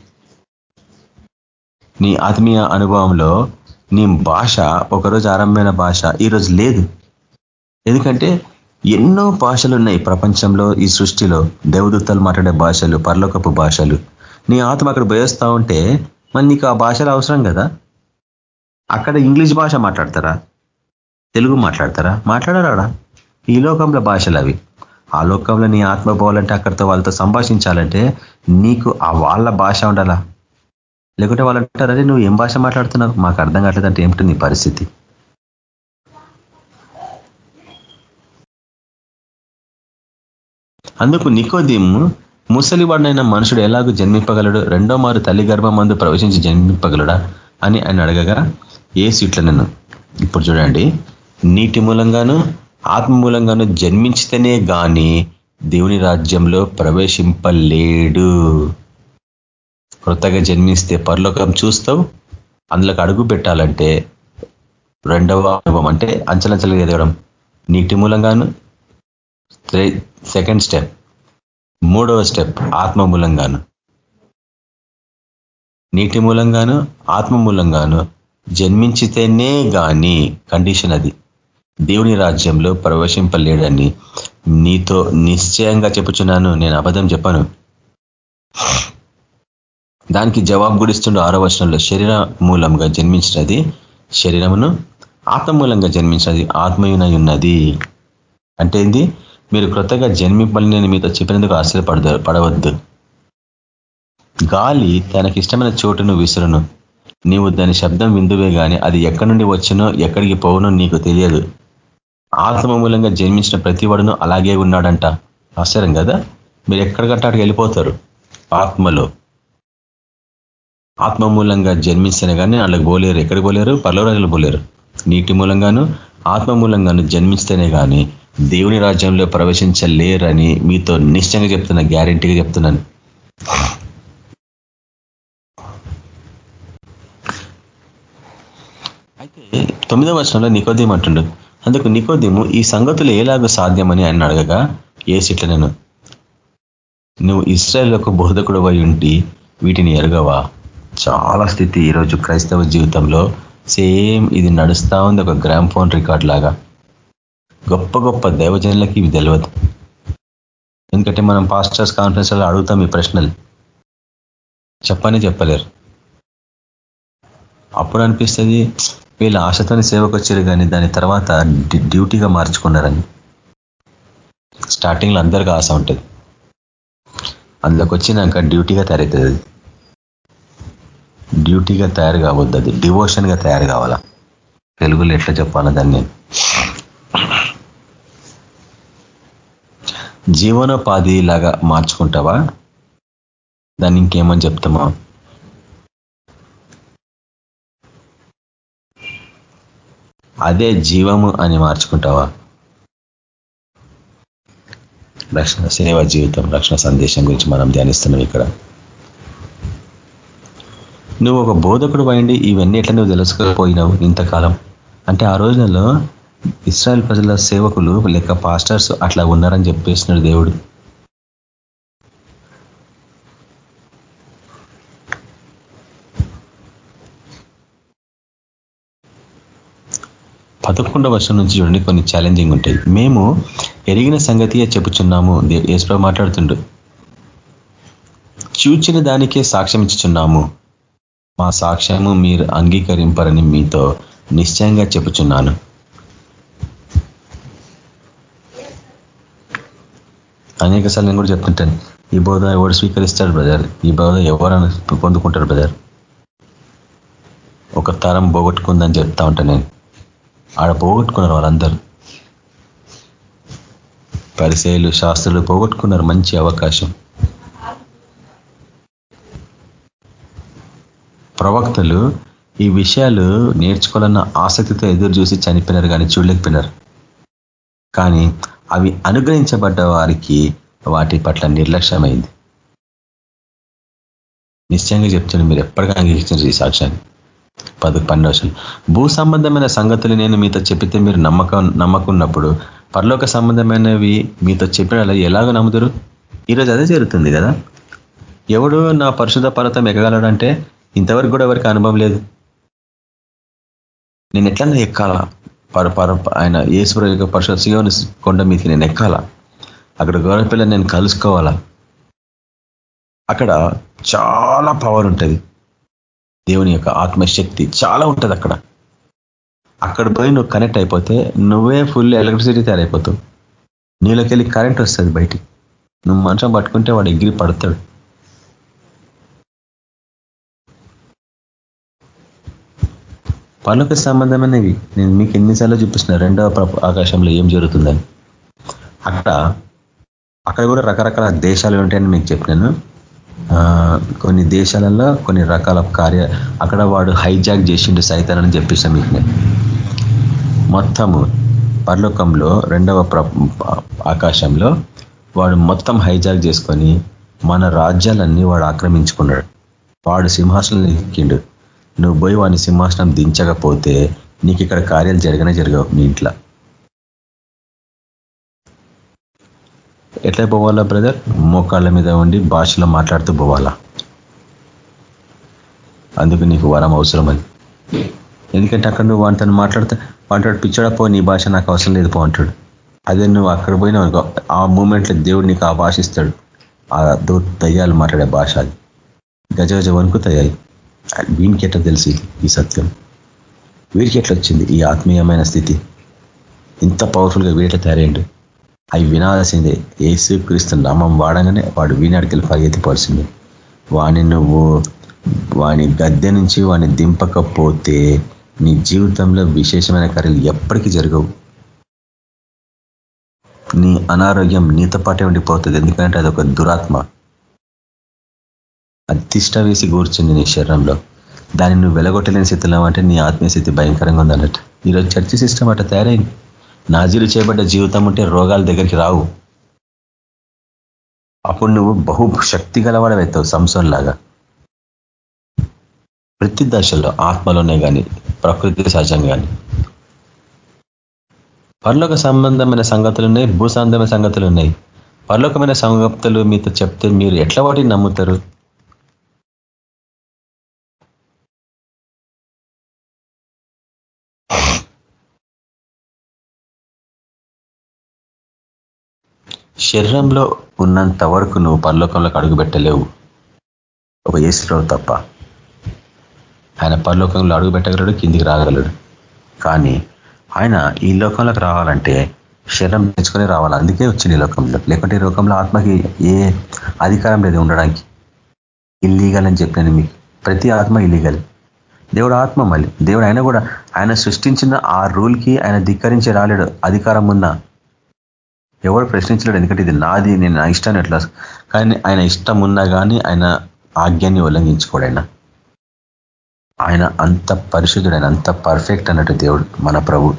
నీ ఆత్మీయ అనుభవంలో నీ భాష ఒకరోజు ఆరంభమైన భాష ఈరోజు లేదు. ఎందుకంటే ఎన్నో భాషలు ఉన్నాయి ప్రపంచంలో ఈ సృష్టిలో. దేవదూతలు మాట్లాడే భాషలు పర్లోకపు భాషలు. నీ ఆత్మ అక్కడ పోయేస్తా ఉంటే మరి నీకు ఆ భాషలు అవసరం కదా? అక్కడ ఇంగ్లీష్ భాష మాట్లాడతారా? తెలుగు మాట్లాడతారా? మాట్లాడరాడా? ఈ లోకంలో భాషలు అవి. ఆ లోకంలో నీ ఆత్మ పోవాలంటే అక్కడితో వాళ్ళతో సంభాషించాలంటే నీకు ఆ వాళ్ళ భాష ఉండాలా? లేకుంటే వాళ్ళు అంటారు అదే నువ్వు ఏం భాష మాట్లాడుతున్నావు? మాకు అర్థం కావట్లేదంటే ఏమిటి నీ పరిస్థితి? అందుకు నికోదీము ముసలివాడినైన మనుషుడు ఎలాగో జన్మింపగలడు? రెండో మారు తల్లి గర్భమందు ప్రవేశించి జన్మింపగలడా? అని ఆయన అడగగా ఏ సీట్ల నేను ఇప్పుడు చూడండి నీటి మూలంగాను ఆత్మ మూలంగాను జన్మించితేనే గాని దేవుని రాజ్యంలో ప్రవేశింపలేడు. కొత్తగా జన్మిస్తే పరలోకం చూస్తావు అందులోకి అడుగు పెట్టాలంటే రెండవ అనుభవం అంటే అంచలంచలుగా ఎదగడం నీటి మూలంగాను సెకండ్ స్టెప్ మూడవ స్టెప్ ఆత్మ మూలంగాను నీటి మూలంగాను ఆత్మ మూలంగాను జన్మించితేనే గాని కండిషన్ అది. దేవుని రాజ్యంలో ప్రవేశింపలేడని నీతో నిశ్చయంగా చెప్పుచున్నాను నేను అబద్ధం చెప్పను. దానికి జవాబు గుడిస్తుండే ఆరో వర్షంలో శరీర మూలంగా జన్మించినది శరీరమును ఆత్మ మూలంగా జన్మించినది ఆత్మయునై ఉన్నది అంటే ఏంది? మీరు క్రొత్తగా జన్మింపని నేను మీతో చెప్పినందుకు ఆశ్చర్యపడ పడవద్దు. గాలి తనకిష్టమైన చోటును విసురును. నీవు దాని శబ్దం విందువే గాని అది ఎక్కడి నుండి వచ్చినో ఎక్కడికి పోవునో నీకు తెలియదు. ఆత్మ మూలంగా జన్మించిన ప్రతి అలాగే ఉన్నాడంట. ఆశ్చర్యం కదా? మీరు ఎక్కడికంటే అక్కడికి వెళ్ళిపోతారు. ఆత్మలో. ఆత్మ మూలంగా జన్మిస్తేనే కానీ వాళ్ళకి పోలేరు. ఎక్కడికి పోలేరు? పర్లవరాజులు పోలేరు. నీటి మూలంగాను ఆత్మ మూలంగాను జన్మిస్తేనే కానీ దేవుని రాజ్యంలో ప్రవేశించలేరని మీతో నిశ్చయంగా చెప్తున్నా గ్యారంటీగా చెప్తున్నాను. అయితే తొమ్మిదవ వర్షంలో నికోదీం అంటుండు. అందుకు నికోదిము ఈ సంగతులు ఏలాగో సాధ్యమని ఆయన అడగగా ఏ సిట్ల నేను నువ్వు ఇస్రాయల్లకు బోధకుడు అయి ఉండి వీటిని ఎరగవా? చాలా స్థితి ఈరోజు క్రైస్తవ జీవితంలో. సేమ్ ఇది నడుస్తా ఉంది ఒక గ్రామ్ ఫోన్ రికార్డ్ లాగా. గొప్ప గొప్ప దైవజనులకి ఇవి తెలియదు ఎందుకంటే మనం పాస్టర్స్ కాన్ఫరెన్స్లో అడుగుతాం ఈ ప్రశ్నలు. చెప్పని చెప్పలేరు. అప్పుడు అనిపిస్తుంది వీళ్ళు ఆశతోని సేవకు వచ్చారు కానీ దాని తర్వాత డ్యూటీగా మార్చుకున్నారని. స్టార్టింగ్లో అందరికీ ఆశ ఉంటుంది. అందులోకి వచ్చినాక డ్యూటీగా తయారవుతుంది అది. డ్యూటీగా తయారు కావద్దు అది. డివోషన్గా తయారు కావాలా. తెలుగులో ఎట్లా చెప్పాలా దాన్ని. జీవనోపాధి లాగా మార్చుకుంటావా? దాన్ని ఇంకేమని చెప్తామా? అదే జీవము అని మార్చుకుంటావా? రక్షణ సేవ జీవితం రక్షణ సందేశం గురించి మనం ధ్యానిస్తున్నాం ఇక్కడ. నువ్వు ఒక బోధకుడు పోయిండి ఇవన్నీ ఎట్లా నువ్వు తెలుసుకోకపోయినావు ఇంతకాలం? అంటే ఆ రోజులలో ఇస్రాయల్ ప్రజల సేవకులు లేక పాస్టర్స్ అట్లా ఉన్నారని చెప్పేసినాడు దేవుడు. పదకొండవ వర్షం నుంచి చూడండి కొన్ని ఛాలెంజింగ్ ఉంటాయి. మేము ఎరిగిన సంగతియే చెప్పుచున్నాము యేసుప్రభు మాట్లాడుతుండు. చూచిన దానికే సాక్ష్యం ఇచ్చుచున్నాము. మా సాక్ష్యము మీరు అంగీకరింపరని మీతో నిశ్చయంగా చెప్పుచున్నాను అనేక సార్లు నేను కూడా చెప్తుంటాను. ఈ బోధ ఎవడు స్వీకరిస్తాడు బ్రదర్? ఈ బోధ ఎవరైనా పొందుకుంటారు బ్రదర్? ఒక తరం పోగొట్టుకుందని చెప్తా ఉంటాను నేను. ఆడ పోగొట్టుకున్నారు వాళ్ళందరూ. పరిశైలు శాస్త్రులు పోగొట్టుకున్నారు మంచి అవకాశం. ప్రవక్తలు ఈ విషయాలు నేర్చుకోవాలన్న ఆసక్తితో ఎదురు చూసి చనిపోయినారు కానీ చూడలేకపోయినారు. కానీ అవి అనుగ్రహించబడ్డ వారికి వాటి పట్ల నిర్లక్ష్యమైంది. నిశ్చయంగా చెప్తున్నాను మీరు ఎప్పటికీ అంగీకరించారు ఈ సాక్ష్యాన్ని. పది పన్నెండు భూ సంబంధమైన సంగతులు నేను మీతో చెప్పితే మీరు నమ్మకం నమ్మకున్నప్పుడు పరలోక సంబంధమైనవి మీతో చెప్పిన ఎలాగో నమ్ముదురు ఈరోజు అదే జరుగుతుంది కదా. ఎవడు నా పరిశుద్ధ పర్వతం ఎగగలడంటే ఇంతవరకు కూడా ఎవరికి అనుభవం లేదు. నేను ఎట్లన్నా ఎక్కాలా? పర పర ఆయన ఏసుప్ర యొక్క పరిశుద్ధ శివని కొండ మీదకి నేను ఎక్కాలా? అక్కడ గౌరవ నేను కలుసుకోవాలా? అక్కడ చాలా పవర్ ఉంటుంది. దేవుని యొక్క ఆత్మశక్తి చాలా ఉంటుంది అక్కడ. అక్కడ పోయి నువ్వు కనెక్ట్ అయిపోతే నువ్వే ఫుల్ ఎలక్ట్రిసిటీ తయారైపోతావు. నీళ్ళకెళ్ళి కరెంట్ వస్తుంది బయటికి. నువ్వు మనుషం పట్టుకుంటే వాడు ఎగిరి పడతాడు. పనులకు సంబంధమైనవి. నేను మీకు ఎన్నిసార్లు చూపిస్తున్నా రెండవ ఆకాశంలో ఏం జరుగుతుందని. అక్కడ అక్కడ కూడా రకరకాల దేశాలు ఉంటాయని మీకు చెప్పినాను. కొన్ని దేశాలలో కొన్ని రకాల కార్య అక్కడ వాడు హైజాక్ చేసిండు సైతానని చెప్పేసాం మీకు మొత్తము పర్లోకంలో రెండవ ఆకాశంలో వాడు మొత్తం హైజాక్ చేసుకొని మన రాజ్యాలన్నీ వాడు ఆక్రమించుకున్నాడు. వాడు సింహాసనం ఎక్కిండు. నువ్వు పోయి వాడిని సింహాసనం దించకపోతే నీకు ఇక్కడ కార్యాలు జరగనే జరగవు మీ ఇంట్లో. ఎట్లా పోవాలా బ్రదర్ మోకాళ్ళ మీద ఉండి భాషలో మాట్లాడుతూ పోవాలా? అందుకు నీకు వరం అవసరం అది. ఎందుకంటే అక్కడ నువ్వు వాటిని మాట్లాడితే వాంటాడు పిచ్చడా పో నీ భాష నాకు అవసరం లేదు పో అంటాడు. అదే నువ్వు అక్కడ పోయినావు ఆ మూమెంట్లో దేవుడు నీకు ఆ భాష ఇస్తాడు ఆ దో దయ్యాలు మాట్లాడే భాష అది. గజ గజ వణుకుతాయి వీనికి ఎట్లా తెలిసి ఈ సత్యం. వీరికి ఎట్లా వచ్చింది? ఈ ఆత్మీయమైన స్థితి. ఇంత పవర్ఫుల్గా వీరిట్లా తయారైండు అవి వినాల్సిందే. ఏసు క్రీస్తు నామం వాడగానే వాడు వీనాడికెళ్ళి పరిగెత్తిపోవాల్సిందే వాని నువ్వు వాని గద్దె నుంచి వాని దింపకపోతే నీ జీవితంలో విశేషమైన కార్యాలు ఎప్పటికీ జరగవు. నీ అనారోగ్యం నీతో పాటే ఉండిపోతుంది. ఎందుకంటే అది ఒక దురాత్మ. అతిష్ట వేసి కూర్చుంది నీ శరీరంలో. దాన్ని నువ్వు వెలగొట్టలేని స్థితిలో అంటే నీ ఆత్మీయ స్థితి భయంకరంగా ఉందన్నట్టు. ఈరోజు చర్చి సిస్టమ్ అట్లా తయారైంది. నాజీలు చేయబడ్డ జీవితం ఉంటే రోగాల దగ్గరికి రావు. అప్పుడు నువ్వు బహు శక్తి గలవాడవైతావు సంసోన్ లాగా. ప్రతి దశలో ఆత్మలోనే కానీ ప్రకృతి సహజంగా కానీ పరలోక సంబంధమైన సంగతులు ఉన్నాయి భూసంబంధమైన సంగతులు ఉన్నాయి పరలోకమైన సంగతులు మీతో చెప్తే మీరు ఎట్లా వాటిని నమ్ముతారు? శరీరంలో ఉన్నంత వరకు నువ్వు పరలోకంలోకి అడుగుపెట్టలేవు ఒక ఏసులో తప్ప. ఆయన పరలోకంలో అడుగుపెట్టగలడు కిందికి రాగలడు. కానీ ఆయన ఈ లోకంలోకి రావాలంటే శరీరం తెచ్చుకొని రావాలి. అందుకే వచ్చింది ఈ లోకంలో. లేకుంటే ఈ లోకంలో ఆత్మకి ఏ అధికారం లేదు ఉండడానికి. ఇల్లీగల్ అని చెప్పినాను మీకు. ప్రతి ఆత్మ ఇల్లీగల్ దేవుడు ఆత్మ మళ్ళీ. దేవుడు ఆయన కూడా ఆయన సృష్టించిన ఆ రూల్కి ఆయన ధిక్కరించి రాలేడు. అధికారం ఉన్నా ఎవరు ప్రశ్నించలేడు ఎందుకంటే ఇది నాది నేను నా ఇష్టాన్ని ఎట్లా కానీ ఆయన ఇష్టం ఉన్నా కానీ ఆయన ఆజ్ఞాన్ని ఉల్లంఘించుకోడు ఆయన. ఆయన అంత పరిశుద్ధుడు ఆయన అంత పర్ఫెక్ట్ అన్నట్టు దేవుడు మన ప్రభు.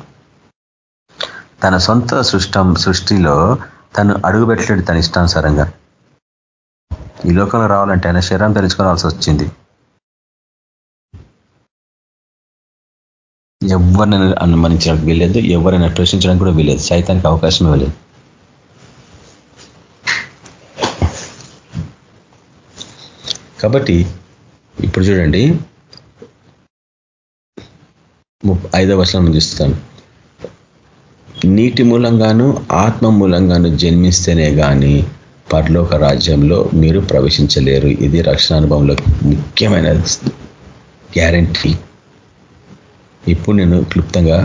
తన సొంత సృష్టం సృష్టిలో తను అడుగుపెట్టలేడు తన ఇష్టానుసారంగా. ఈ లోకంలో రావాలంటే ఆయన శరీరం తెలుసుకోవాల్సి వచ్చింది. ఎవరిని అనుమానించడానికి వీలేదు ఎవరైనా ప్రశ్నించడానికి కూడా వీలేదు సైతానికి అవకాశం ఇవ్వలేదు. కాబట్టి ఇప్పుడు చూడండి. ఐదవ వర్షం చూస్తాను. నీటి మూలంగాను ఆత్మ మూలంగాను జన్మిస్తేనే కానీ పరలోక రాజ్యంలో మీరు ప్రవేశించలేరు. ఇది రక్షణ అనుభవంలో ముఖ్యమైన గ్యారంటీ. ఇప్పుడు నేను క్లుప్తంగా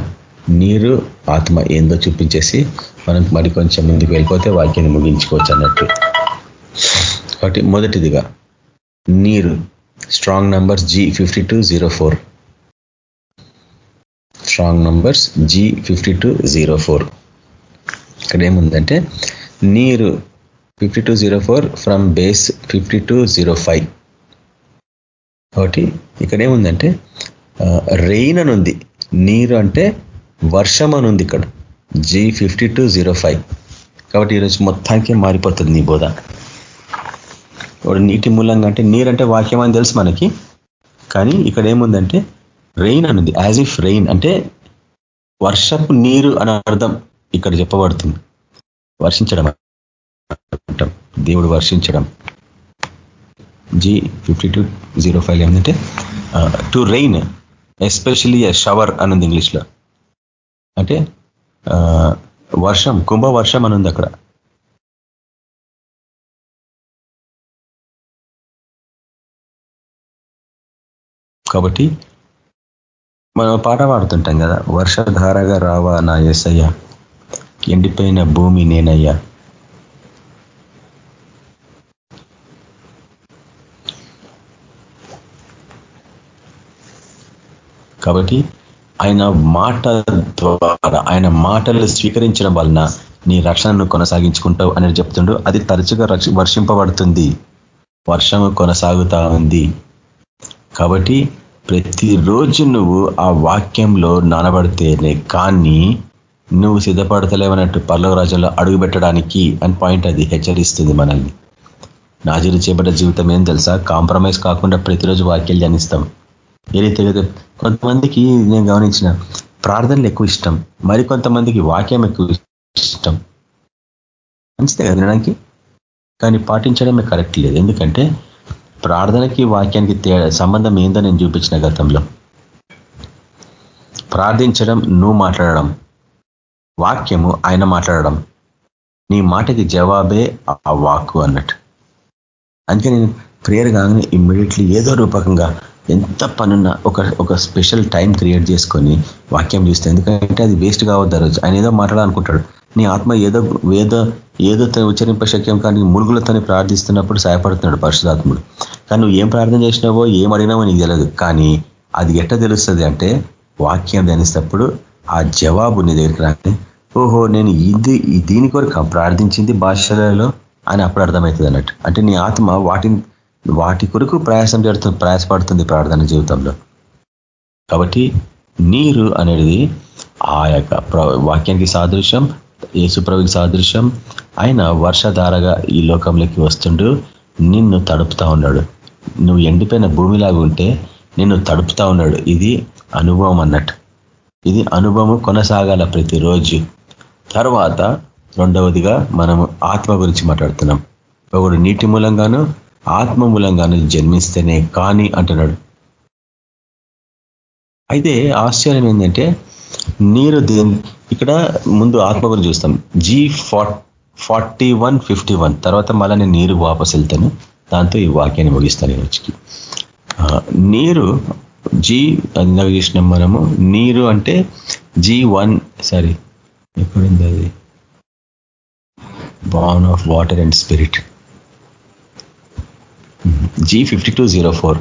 నీరు ఆత్మ ఏందో చూపించేసి మనం మరి కొంచెం ముందుకు వెళ్ళిపోతే వాక్యాన్ని ముగించుకోవచ్చు అన్నట్టు. కాబట్టి మొదటిదిగా నీరు. Strong numbers G fifty two zero four strong numbers G fifty two zero four ఇక్కడ ఏముందంటే నీరు fifty two zero four from base fifty two zero five కాబట్టి ఇక్కడ ఏముందంటే రెయిన్ అని ఉంది నీరు అంటే వర్షం అని ఉంది ఇక్కడ. G fifty two zero five కాబట్టి ఈరోజు మొత్తానికి మారిపోతుంది నీ బోధ. వాడు నీటి మూలంగా అంటే నీరు అంటే వాక్యం అని తెలుసు మనకి. కానీ ఇక్కడ ఏముందంటే రెయిన్ అనుంది. యాజ్ ఇఫ్ రెయిన్ అంటే వర్షపు నీరు అని అర్థం ఇక్కడ చెప్పబడుతుంది. వర్షించడం అంటాం. దేవుడు వర్షించడం. G fifty two zero five ఏంటంటే టు రెయిన్ ఎస్పెషలీ షవర్ అనుంది ఇంగ్లీష్లో. అంటే వర్షం కుంభ వర్షం అనుంది అక్కడ. కాబట్టి మనం పాట పాడుతుంటాం కదా వర్షధారగా రావా నా ఎసయ్య ఎండిపోయిన భూమి నేనయ్యా. కాబట్టి ఆయన మాట ద్వారా ఆయన మాటలు స్వీకరించడం వలన నీ రక్షణను కొనసాగించుకుంటావు అని చెప్తుండు. అది తరచుగా వర్షింపబడుతుంది. వర్షము కొనసాగుతా ఉంది. కాబట్టి ప్రతిరోజు నువ్వు ఆ వాక్యంలో నానబడితేనే కానీ నువ్వు సిద్ధపడతలేవన్నట్టు పర్లవ రాజ్యంలో అడుగుపెట్టడానికి అని పాయింట్ అది హెచ్చరిస్తుంది మనల్ని. నాజీలు చేపట్ట జీవితం ఏం తెలుసా? కాంప్రమైజ్ కాకుండా ప్రతిరోజు వాక్యాలు జనిస్తాం ఏ రీతిగా కొంతమందికి నేను గమనించిన ప్రార్థనలు ఎక్కువ ఇష్టం. మరి కొంతమందికి వాక్యం ఎక్కువ ఇష్టం. మంచిదే కదా వినడానికి? కానీ పాటించడమే కరెక్ట్ లేదు. ఎందుకంటే ప్రార్థనకి వాక్యానికి సంబంధం ఏందో నేను చూపించిన గతంలో. ప్రార్థించడం నువ్వు మాట్లాడడం. వాక్యము ఆయన మాట్లాడడం. నీ మాటకి జవాబే ఆ వాక్కు అన్నట్టు. అందుకే నేను ప్రేయర్ కాగానే ఇమ్మీడియట్లీ ఏదో రూపకంగా ఎంత పనున్నా ఒక ఒక స్పెషల్ టైం క్రియేట్ చేసుకొని వాక్యం చూస్తే. ఎందుకంటే అది వేస్ట్ కావద్దు రోజు. ఆయన ఏదో మాట్లాడాలనుకుంటాడు. నీ ఆత్మ ఏదో ఏదో ఏదో ఉచ్చరింప శక్యం కానీ మురుగులతోని ప్రార్థిస్తున్నప్పుడు సహాయపడుతున్నాడు పరిశుధాత్ముడు కానీ నువ్వు ఏం ప్రార్థన చేసినావో ఏం అడిగినావో నీకు తెలియదు కానీ అది ఎట్ట తెలుస్తుంది అంటే వాక్యం ధ్యానిస్తప్పుడు ఆ జవాబు నీ దగ్గరికి రాని ఓహో నేను ఇది దీని కొరకు ప్రార్థించింది భాషలలో అని అప్పుడు అర్థమవుతుంది అన్నట్టు. అంటే నీ ఆత్మ వాటిని వాటి కొరకు ప్రయాసం చేస్తుంది ప్రయాసపడుతుంది ప్రార్థన జీవితంలో. కాబట్టి నీరు అనేది ఆ యొక్క వాక్యానికి సాదృశ్యం యేసుప్రభుకి సాదృశ్యం. ఆయన వర్షధారగా ఈ లోకంలోకి వస్తుండు. నిన్ను తడుపుతా ఉన్నాడు. నువ్వు ఎండిపోయిన భూమిలాగా ఉంటే నిన్ను తడుపుతా ఉన్నాడు. ఇది అనుభవం అన్నట్టు. ఇది అనుభవం కొనసాగాల ప్రతిరోజు. తర్వాత రెండవదిగా మనము ఆత్మ గురించి మాట్లాడుతున్నాం. ఒకడు నీటి మూలంగాను ఆత్మ మూలంగాను జన్మిస్తేనే కానీ అంటున్నాడు. అయితే ఆశ్చర్యం ఏంటంటే నీరు ఇక్కడ ముందు ఆత్మ గురించి చూస్తాం. G forty one fifty one. తర్వాత మళ్ళీ నేను నీరు వాపసు వెళ్తాను. దాంతో ఈ వాక్యాన్ని ముగిస్తాను రోజుకి. నీరు జీ ఇందాక చూసినాం మనము నీరు అంటే జీ వన్ సారీ ఎక్కడుంది అది? Born of water and spirit. G fifty two zero four.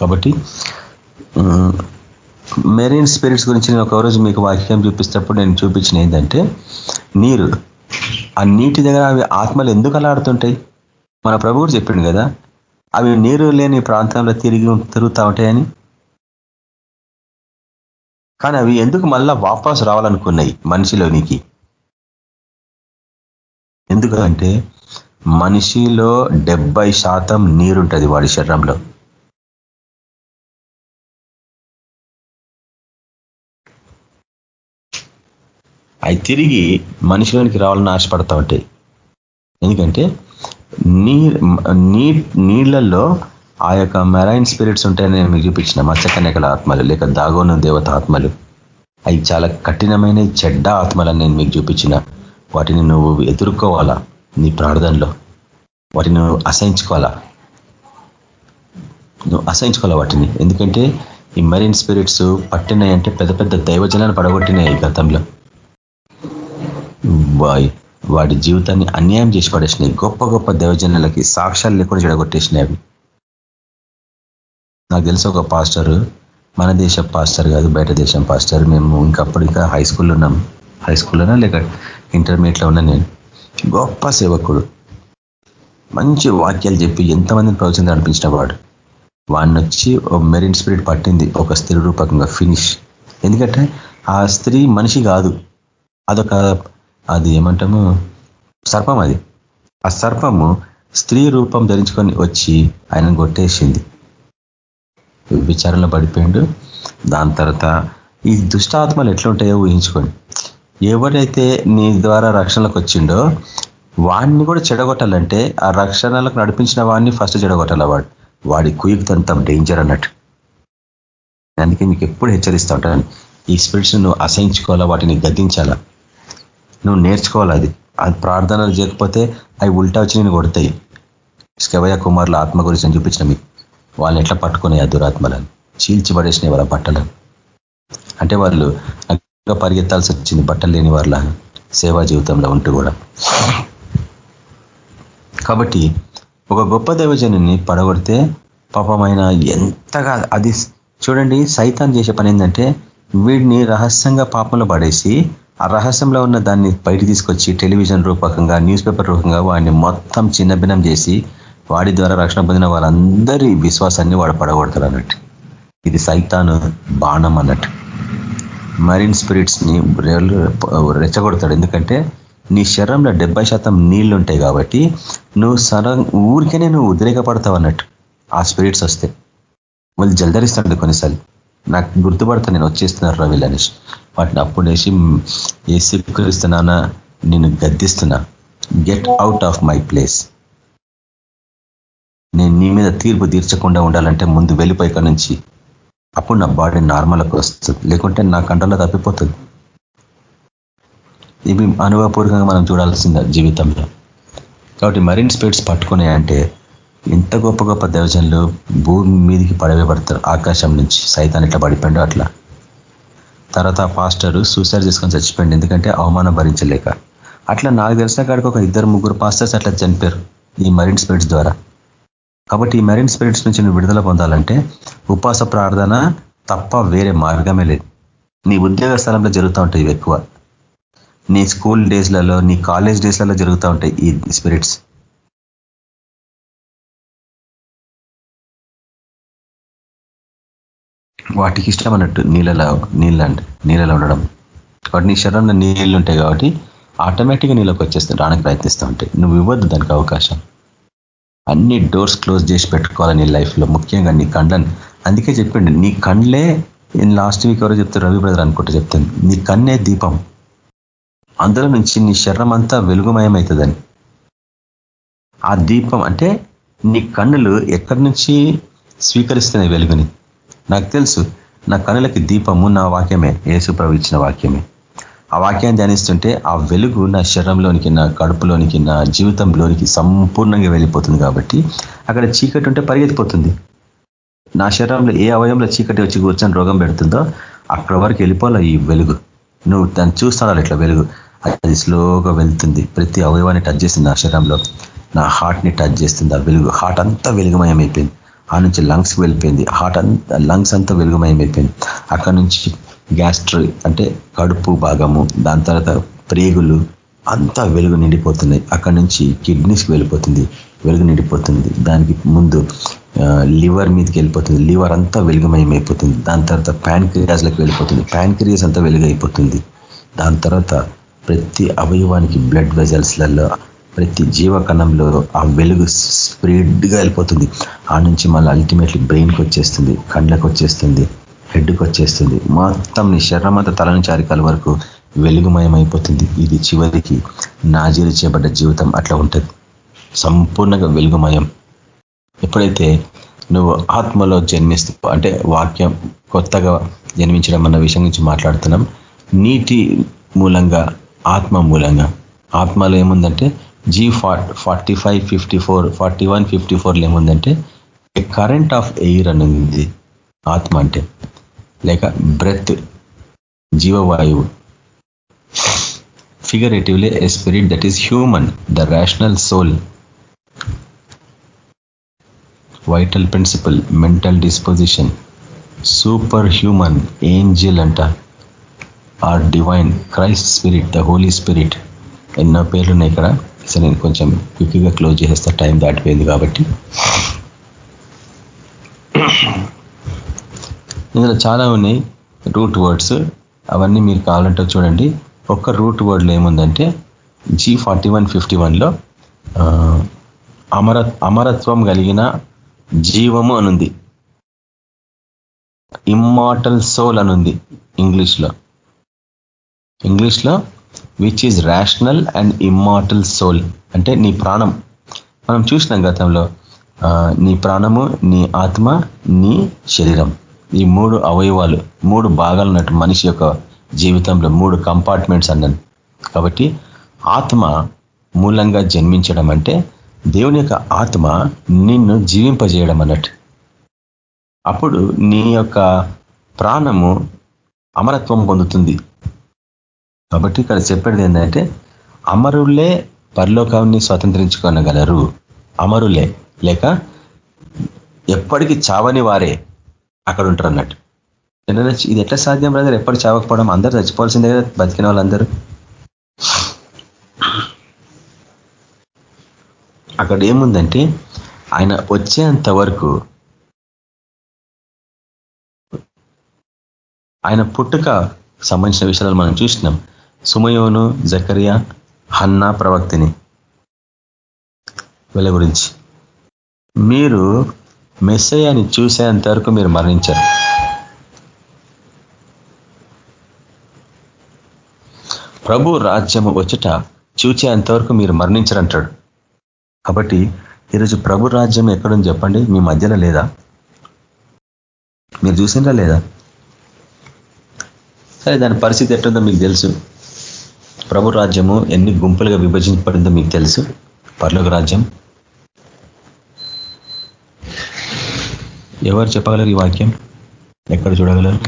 కాబట్టి మెరీన్ స్పిరిట్స్ గురించి నేను ఒక రోజు మీకు వాక్యం చూపిస్తేప్పుడు నేను చూపించిన ఏంటంటే నీరు ఆ నీటి దగ్గర అవి ఆత్మలు ఎందుకు అలాడుతుంటాయి మన ప్రభు చెప్పిండు కదా అవి నీరు లేని ప్రాంతంలో తిరిగి తిరుగుతూ ఉంటాయని. కానీ అవి ఎందుకు మళ్ళా వాపస్ రావాలనుకున్నాయి మనిషిలోనికి? ఎందుకంటే మనిషిలో డెబ్బై శాతం నీరుంటుంది వాడి శరీరంలో. అవి తిరిగి మనిషిలోనికి రావాలని ఆశపడతా ఉంటాయి ఎందుకంటే నీ నీళ్ళలో ఆ యొక్క మెరైన్ స్పిరిట్స్ ఉంటాయని నేను మీకు చూపించిన. మత్స్యకన్యకల ఆత్మలు లేక దాగోను దేవత ఆత్మలు. అవి చాలా కఠినమైన చెడ్డ ఆత్మలని నేను మీకు చూపించిన. వాటిని నువ్వు ఎదుర్కోవాలా నీ ప్రార్థనలో? వాటిని నువ్వు అసహించుకోవాలా? నువ్వు అసహించుకోవాలా వాటిని? ఎందుకంటే ఈ మెరైన్ స్పిరిట్స్ పట్టినాయి అంటే పెద్ద పెద్ద దైవజనాన్ని పడగొట్టినాయి గతంలో. వాడి జీవితాన్ని అన్యాయం చేసి పడేసినాయి గొప్ప గొప్ప దేవజనులకి సాక్ష్యాలు లేకుండా చెడగొట్టేసినాయి అవి నాకు తెలిసి ఒక పాస్టర్ మన దేశ పాస్టర్ కాదు బయట దేశం పాస్టర్. మేము ఇంకప్పుడు ఇంకా హై స్కూల్లో ఉన్నాం. హై స్కూల్లోనా లేక ఇంటర్మీడియట్లో ఉన్నా నేను. గొప్ప సేవకుడు. మంచి వాక్యాలు చెప్పి ఎంతమందిని ప్రవచనం అనిపించిన వాడు. వాడిని వచ్చి మెరిన్ స్పిరిట్ పట్టింది. ఒక స్త్రీ రూపకంగా ఫినిష్. ఎందుకంటే ఆ స్త్రీ మనిషి కాదు. అదొక అది ఏమంటాము సర్పం అది. ఆ సర్పము స్త్రీ రూపం ధరించుకొని వచ్చి ఆయనను కొట్టేసింది. విచారంలో పడిపోయిండు. దాని తర్వాత ఈ దుష్టాత్మలు ఎట్లుంటాయో ఊహించుకోండి. ఎవరైతే నీ ద్వారా రక్షణలకు వచ్చిండో వాడిని కూడా చెడగొట్టాలంటే ఆ రక్షణలకు నడిపించిన వాడిని ఫస్ట్ చెడగొట్టాల వాడు. వాడి కుయుక్తంతం డేంజర్ అన్నట్టు. అందుకే మీకు ఎప్పుడు హెచ్చరిస్తూ ఉంటాను ఈ స్పిరిట్స్ నువ్వు అసహించుకోవాలా? వాటిని గద్దించాలా? నువ్వు నేర్చుకోవాలి అది. అది ప్రార్థనలు చేయకపోతే అవి ఉల్టా వచ్చి నేను కొడతాయి. స్కవయ కుమార్ల ఆత్మ గురించి నేను చూపించిన మీకు. వాళ్ళని ఎట్లా పట్టుకున్నాయి ఆ దురాత్మలను? చీల్చి పడేసినాయి వాళ్ళ బట్టలను. అంటే వాళ్ళు పరిగెత్తాల్సి వచ్చింది బట్టలు లేని వాళ్ళ సేవా జీవితంలో ఉంటూ కూడా. కాబట్టి ఒక గొప్ప దైవజనుని పడగొడితే పాపమైన ఎంతగా అది చూడండి సైతాన్ చేసే పని ఏంటంటే వీడిని రహస్యంగా పాపంలో పడేసి ఆ రహస్యంలో ఉన్న దాన్ని బయట తీసుకొచ్చి టెలివిజన్ రూపకంగా న్యూస్ పేపర్ రూపకంగా వాడిని మొత్తం చిన్నభిన్నం చేసి వాడి ద్వారా రక్షణ పొందిన వాళ్ళందరి విశ్వాసాన్ని వాడు పడగొడతారు అన్నట్టు. ఇది సైతాను బాణం అన్నట్టు. మరీన్ స్పిరిట్స్ని రెచ్చగొడతాడు. ఎందుకంటే నీ శరీరంలో డెబ్బై శాతం నీళ్ళు ఉంటాయి కాబట్టి నువ్వు సర ఊరికేనే నువ్వు ఉద్రేకపడతావు అన్నట్టు. ఆ స్పిరిట్స్ వస్తే. వాళ్ళు జల్దరిస్తాడు కొన్నిసార్లు. నాకు గుర్తుపడతా నేను వచ్చేస్తున్నారు రవి అనేసి వాటిని అప్పుడు వేసి ఏసీ నేను గద్దిస్తున్నా. Get out of my place నేను నీ మీద తీర్పు తీర్చకుండా ఉండాలంటే ముందు వెళ్ళిపోయి నుంచి. అప్పుడు నా బాడీ నార్మల్కి వస్తుంది. లేకుంటే నా కంట్రోల్లో తప్పిపోతుంది. ఇవి అనుభవపూర్వకంగా మనం చూడాల్సిందే జీవితంలో. కాబట్టి మరిన్ స్పీడ్స్ పట్టుకున్నాయంటే ఇంత గొప్ప గొప్ప దైవజనులు భూమి మీదకి పడవేయబడతారు ఆకాశం నుంచి సైతాన్ని ఇట్లా పడిపోయాడు అట్లా. తర్వాత పాస్టర్ సూసైడ్ చేసుకొని చచ్చిపోయింది ఎందుకంటే అవమానం భరించలేక. అట్లా నాకు తెలిసిన కాడికి ఒక ఇద్దరు ముగ్గురు పాస్టర్స్ అట్లా చనిపోయారు ఈ మరీన్ స్పిరిట్స్ ద్వారా. కాబట్టి ఈ మరీన్ స్పిరిట్స్ నుంచి నువ్వు విడుదల పొందాలంటే ఉపాస ప్రార్థన తప్ప వేరే మార్గమే లేదు. నీ ఉద్యోగ స్థలంలో జరుగుతూ ఉంటాయి ఎక్కువ. నీ స్కూల్ డేస్లలో నీ కాలేజ్ డేస్లలో జరుగుతూ ఉంటాయి ఈ స్పిరిట్స్. వాటికి ఇష్టం అన్నట్టు నీళ్ళలో నీళ్ళ నీళ్ళలో ఉండడం. వాటి నీ శరీరంలో నీళ్ళు ఉంటాయి కాబట్టి ఆటోమేటిక్గా నీళ్ళకి వచ్చేస్తాయి రావడానికి ప్రయత్నిస్తూ ఉంటాయి నువ్వు ఇవ్వద్దు దానికి అవకాశం. అన్ని డోర్స్ క్లోజ్ చేసి పెట్టుకోవాలి నీ లైఫ్లో ముఖ్యంగా నీ కండ్లని. అందుకే చెప్పండి నీ కండ్లే లాస్ట్ వీక్ ఎవరో చెప్తారు రవి బ్రదర్ అనుకుంటే చెప్తాను. నీ కన్నే దీపం. అందులో నుంచి నీ శరీరం అంతా వెలుగుమయమవుతుందని. ఆ దీపం అంటే నీ కన్నులు ఎక్కడి నుంచి స్వీకరిస్తున్నాయి వెలుగుని? నాకు తెలుసు నా కనులకి దీపము నా వాక్యమే యేసు ఇచ్చిన వాక్యమే. ఆ వాక్యాన్ని ధ్యానిస్తుంటే ఆ వెలుగు నా శరీరంలోనికి నా కడుపులోనికి నా జీవితంలోనికి సంపూర్ణంగా వెళ్ళిపోతుంది కాబట్టి అక్కడ చీకటి ఉంటే పరిగెత్తిపోతుంది. నా శరీరంలో ఏ అవయంలో చీకటి వచ్చి కూర్చొని రోగం పెడుతుందో అక్కడ వరకు వెళ్ళిపోవాలి ఈ వెలుగు. నువ్వు దాన్ని చూస్తాడాలి ఇట్లా వెలుగు. అది స్లోగా వెళ్తుంది. ప్రతి అవయవాన్ని టచ్ చేస్తుంది నా శరీరంలో. నా హార్ట్ని టచ్ చేస్తుంది ఆ వెలుగు. హార్ట్ అంతా వెలుగుమయం అయిపోయింది ఆ నుంచి లంగ్స్ వెళ్ళిపోయింది. హార్ట్ అంతా లంగ్స్ అంతా వెలుగుమయం అయిపోయింది. అక్కడ నుంచి గ్యాస్ట్రీ అంటే కడుపు భాగము దాని తర్వాత ప్రేగులు అంతా వెలుగు నిండిపోతున్నాయి. అక్కడి నుంచి కిడ్నీస్కి వెళ్ళిపోతుంది. వెలుగు నిండిపోతుంది. దానికి ముందు లివర్ మీదకి వెళ్ళిపోతుంది. లివర్ అంతా వెలుగుమయం అయిపోతుంది. దాని తర్వాత ప్యాన్క్రియాస్లకు వెళ్ళిపోతుంది. ప్యాన్క్రియాస్ అంతా వెలుగు అయిపోతుంది దాని తర్వాత ప్రతి అవయవానికి బ్లడ్ వెజల్స్లలో ప్రతి జీవకణంలో ఆ వెలుగు స్ప్రెడ్గా వెళ్ళిపోతుంది. ఆ నుంచి మళ్ళీ అల్టిమేట్లీ బ్రెయిన్కి వచ్చేస్తుంది కండ్లకు వచ్చేస్తుంది హెడ్కి వచ్చేస్తుంది. మొత్తం నీ శరీరం అంతా తల నుంచి అరికాల వరకు వెలుగుమయం అయిపోతుంది. ఇది చివరికి నాజీలు చేయబడ్డ జీవితం అట్లా ఉంటుంది. సంపూర్ణంగా వెలుగుమయం. ఎప్పుడైతే నువ్వు ఆత్మలో జన్మిస్తూ అంటే వాక్యం కొత్తగా జన్మించడం అన్న విషయం గురించి మాట్లాడుతున్నాం నీటి మూలంగా ఆత్మ మూలంగా. ఆత్మలో ఏముందంటే G forty five fifty four forty one fifty ఫోర్లో ఏముందంటే కరెంట్ ఆఫ్ ఎయిర్ అనేది ఆత్మ అంటే. లేక breath జీవవాయువు. Figuratively a spirit that is human the rational soul vital principle mental disposition super human angel అంట. Or divine Christ spirit the Holy Spirit ఎన్నో పేర్లు ఉన్నాయి ఇక్కడ. సో నేను కొంచెం క్విక్గా క్లోజ్ చేసేస్తా. టైం దాటిపోయింది కాబట్టి. ఇందులో చాలా ఉన్నాయి రూట్ వర్డ్స్. అవన్నీ మీరు కావాలంటే చూడండి. ఒక్క రూట్ వర్డ్లో ఏముందంటే జీ ఫార్టీ వన్ ఫిఫ్టీ వన్లో అమర అమరత్వం కలిగిన జీవము అనుంది. ఇమ్మార్టల్ సోల్ అనుంది ఇంగ్లీష్లో ఇంగ్లీష్లో which is rational and immortal soul అంటే నీ ప్రాణం. మనం చూసినాం గతంలో నీ ప్రాణము నీ ఆత్మ నీ శరీరం. ఈ మూడు అవయవాలు మూడు భాగాలు ఉన్నట్టు మనిషి యొక్క జీవితంలో మూడు కంపార్ట్మెంట్స్ అన్నాను. కాబట్టి ఆత్మ మూలంగా జన్మించడం అంటే దేవుని యొక్క ఆత్మ నిన్ను జీవింపజేయడం అన్నట్టు. అప్పుడు నీ యొక్క ప్రాణము అమరత్వం పొందుతుంది. కాబట్టి ఇక్కడ చెప్పేది ఏంటంటే అమరులే పరలోకాన్ని స్వతంత్రించుకోనగలరు. అమరులే. లేక ఎప్పటికీ చావని వారే అక్కడ ఉంటారు అన్నట్టు ఇది ఎట్లా సాధ్యం బ్రదర్? ఎప్పటి చావకపోవడం? అందరూ చచ్చిపోవాల్సిందే కదా బతికిన వాళ్ళందరూ. అక్కడ ఏముందంటే ఆయన వచ్చేంత వరకు ఆయన పుట్టుక సంబంధించిన విషయాలు మనం చూసినాం. సుమయోను జకరియా హన్నా ప్రవక్తిని వీళ్ళ గురించి. మీరు మెస్సయాన్ని చూసేంత వరకు మీరు మరణించారు. ప్రభు రాజ్యము వచ్చుట చూచేంతవరకు మీరు మరణించరంటాడు. కాబట్టి ఈరోజు ప్రభు రాజ్యం ఎక్కడుంది చెప్పండి? మీ మధ్యలో లేదా? మీరు చూసిందా లేదా? సరే దాని పరిస్థితి ఎట్టుందో మీకు తెలుసు. ప్రభు రాజ్యము ఎన్ని గుంపులుగా విభజించబడిందో మీకు తెలుసు. పర్లోక రాజ్యం. ఎవరు చెప్పగలరు ఈ వాక్యం? ఎక్కడ చూడగలరు?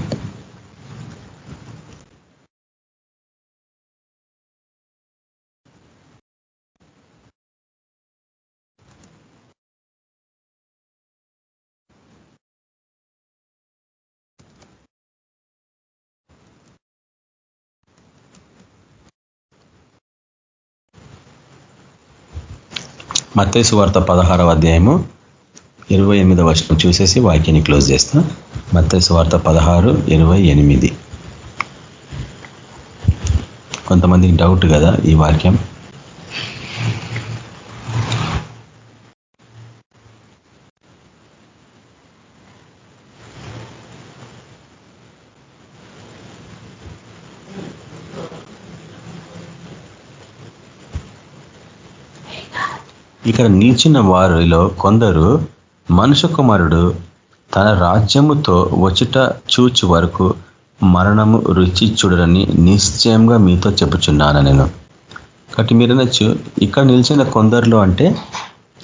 మత్తేసు వార్త పదహారవ అధ్యాయము ఇరవై ఎనిమిదవ వర్షం చూసేసి వాక్యాన్ని క్లోజ్ చేస్తా. మత్తేసు వార్త పదహారు ఇరవై ఎనిమిది. కొంతమందికి డౌట్ కదా ఈ వాక్యం. ఇక్కడ నిలిచిన వారిలో కొందరు మనుషు కుమారుడు తన రాజ్యముతో వచ్చుట చూచి వరకు మరణము రుచి చూడరని నిశ్చయంగా మీతో చెప్పుచున్నాను నేను. కాబట్టి మీరు నచ్చు ఇక్కడ నిలిచిన కొందరిలో అంటే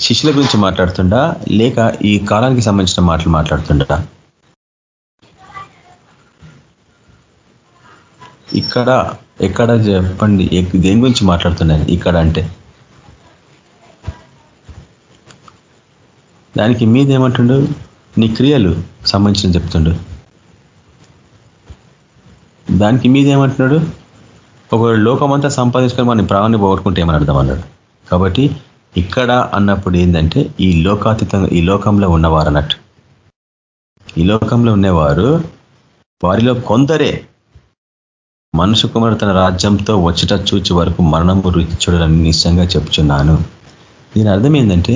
శిష్యుల గురించి మాట్లాడుతుండా లేక ఈ కాలానికి సంబంధించిన మాటలు మాట్లాడుతుండట ఇక్కడ ఎక్కడ చెప్పండి దేని గురించి మాట్లాడుతున్నాను? ఇక్కడ అంటే దానికి మీదేమంటుండు? నీ క్రియలు సంబంధించిన చెప్తుండు. దానికి మీదేమంటున్నాడు? ఒక లోకమంతా సంపాదించుకొని మన ప్రాణాన్ని పోగొట్టుకుంటే ఏమని అర్థం అన్నాడు కాబట్టి ఇక్కడ అన్నప్పుడు ఏంటంటే ఈ లోకాతీతంగా ఈ లోకంలో ఉన్నవారు అన్నట్టు. ఈ లోకంలో ఉండేవారు వారిలో కొందరే మనుషు కుమారు తన రాజ్యంతో వచ్చట చూచి వరకు మరణము రుచి చూడాలని నిశ్చయంగా చెప్తున్నాను దీని అర్థం ఏంటంటే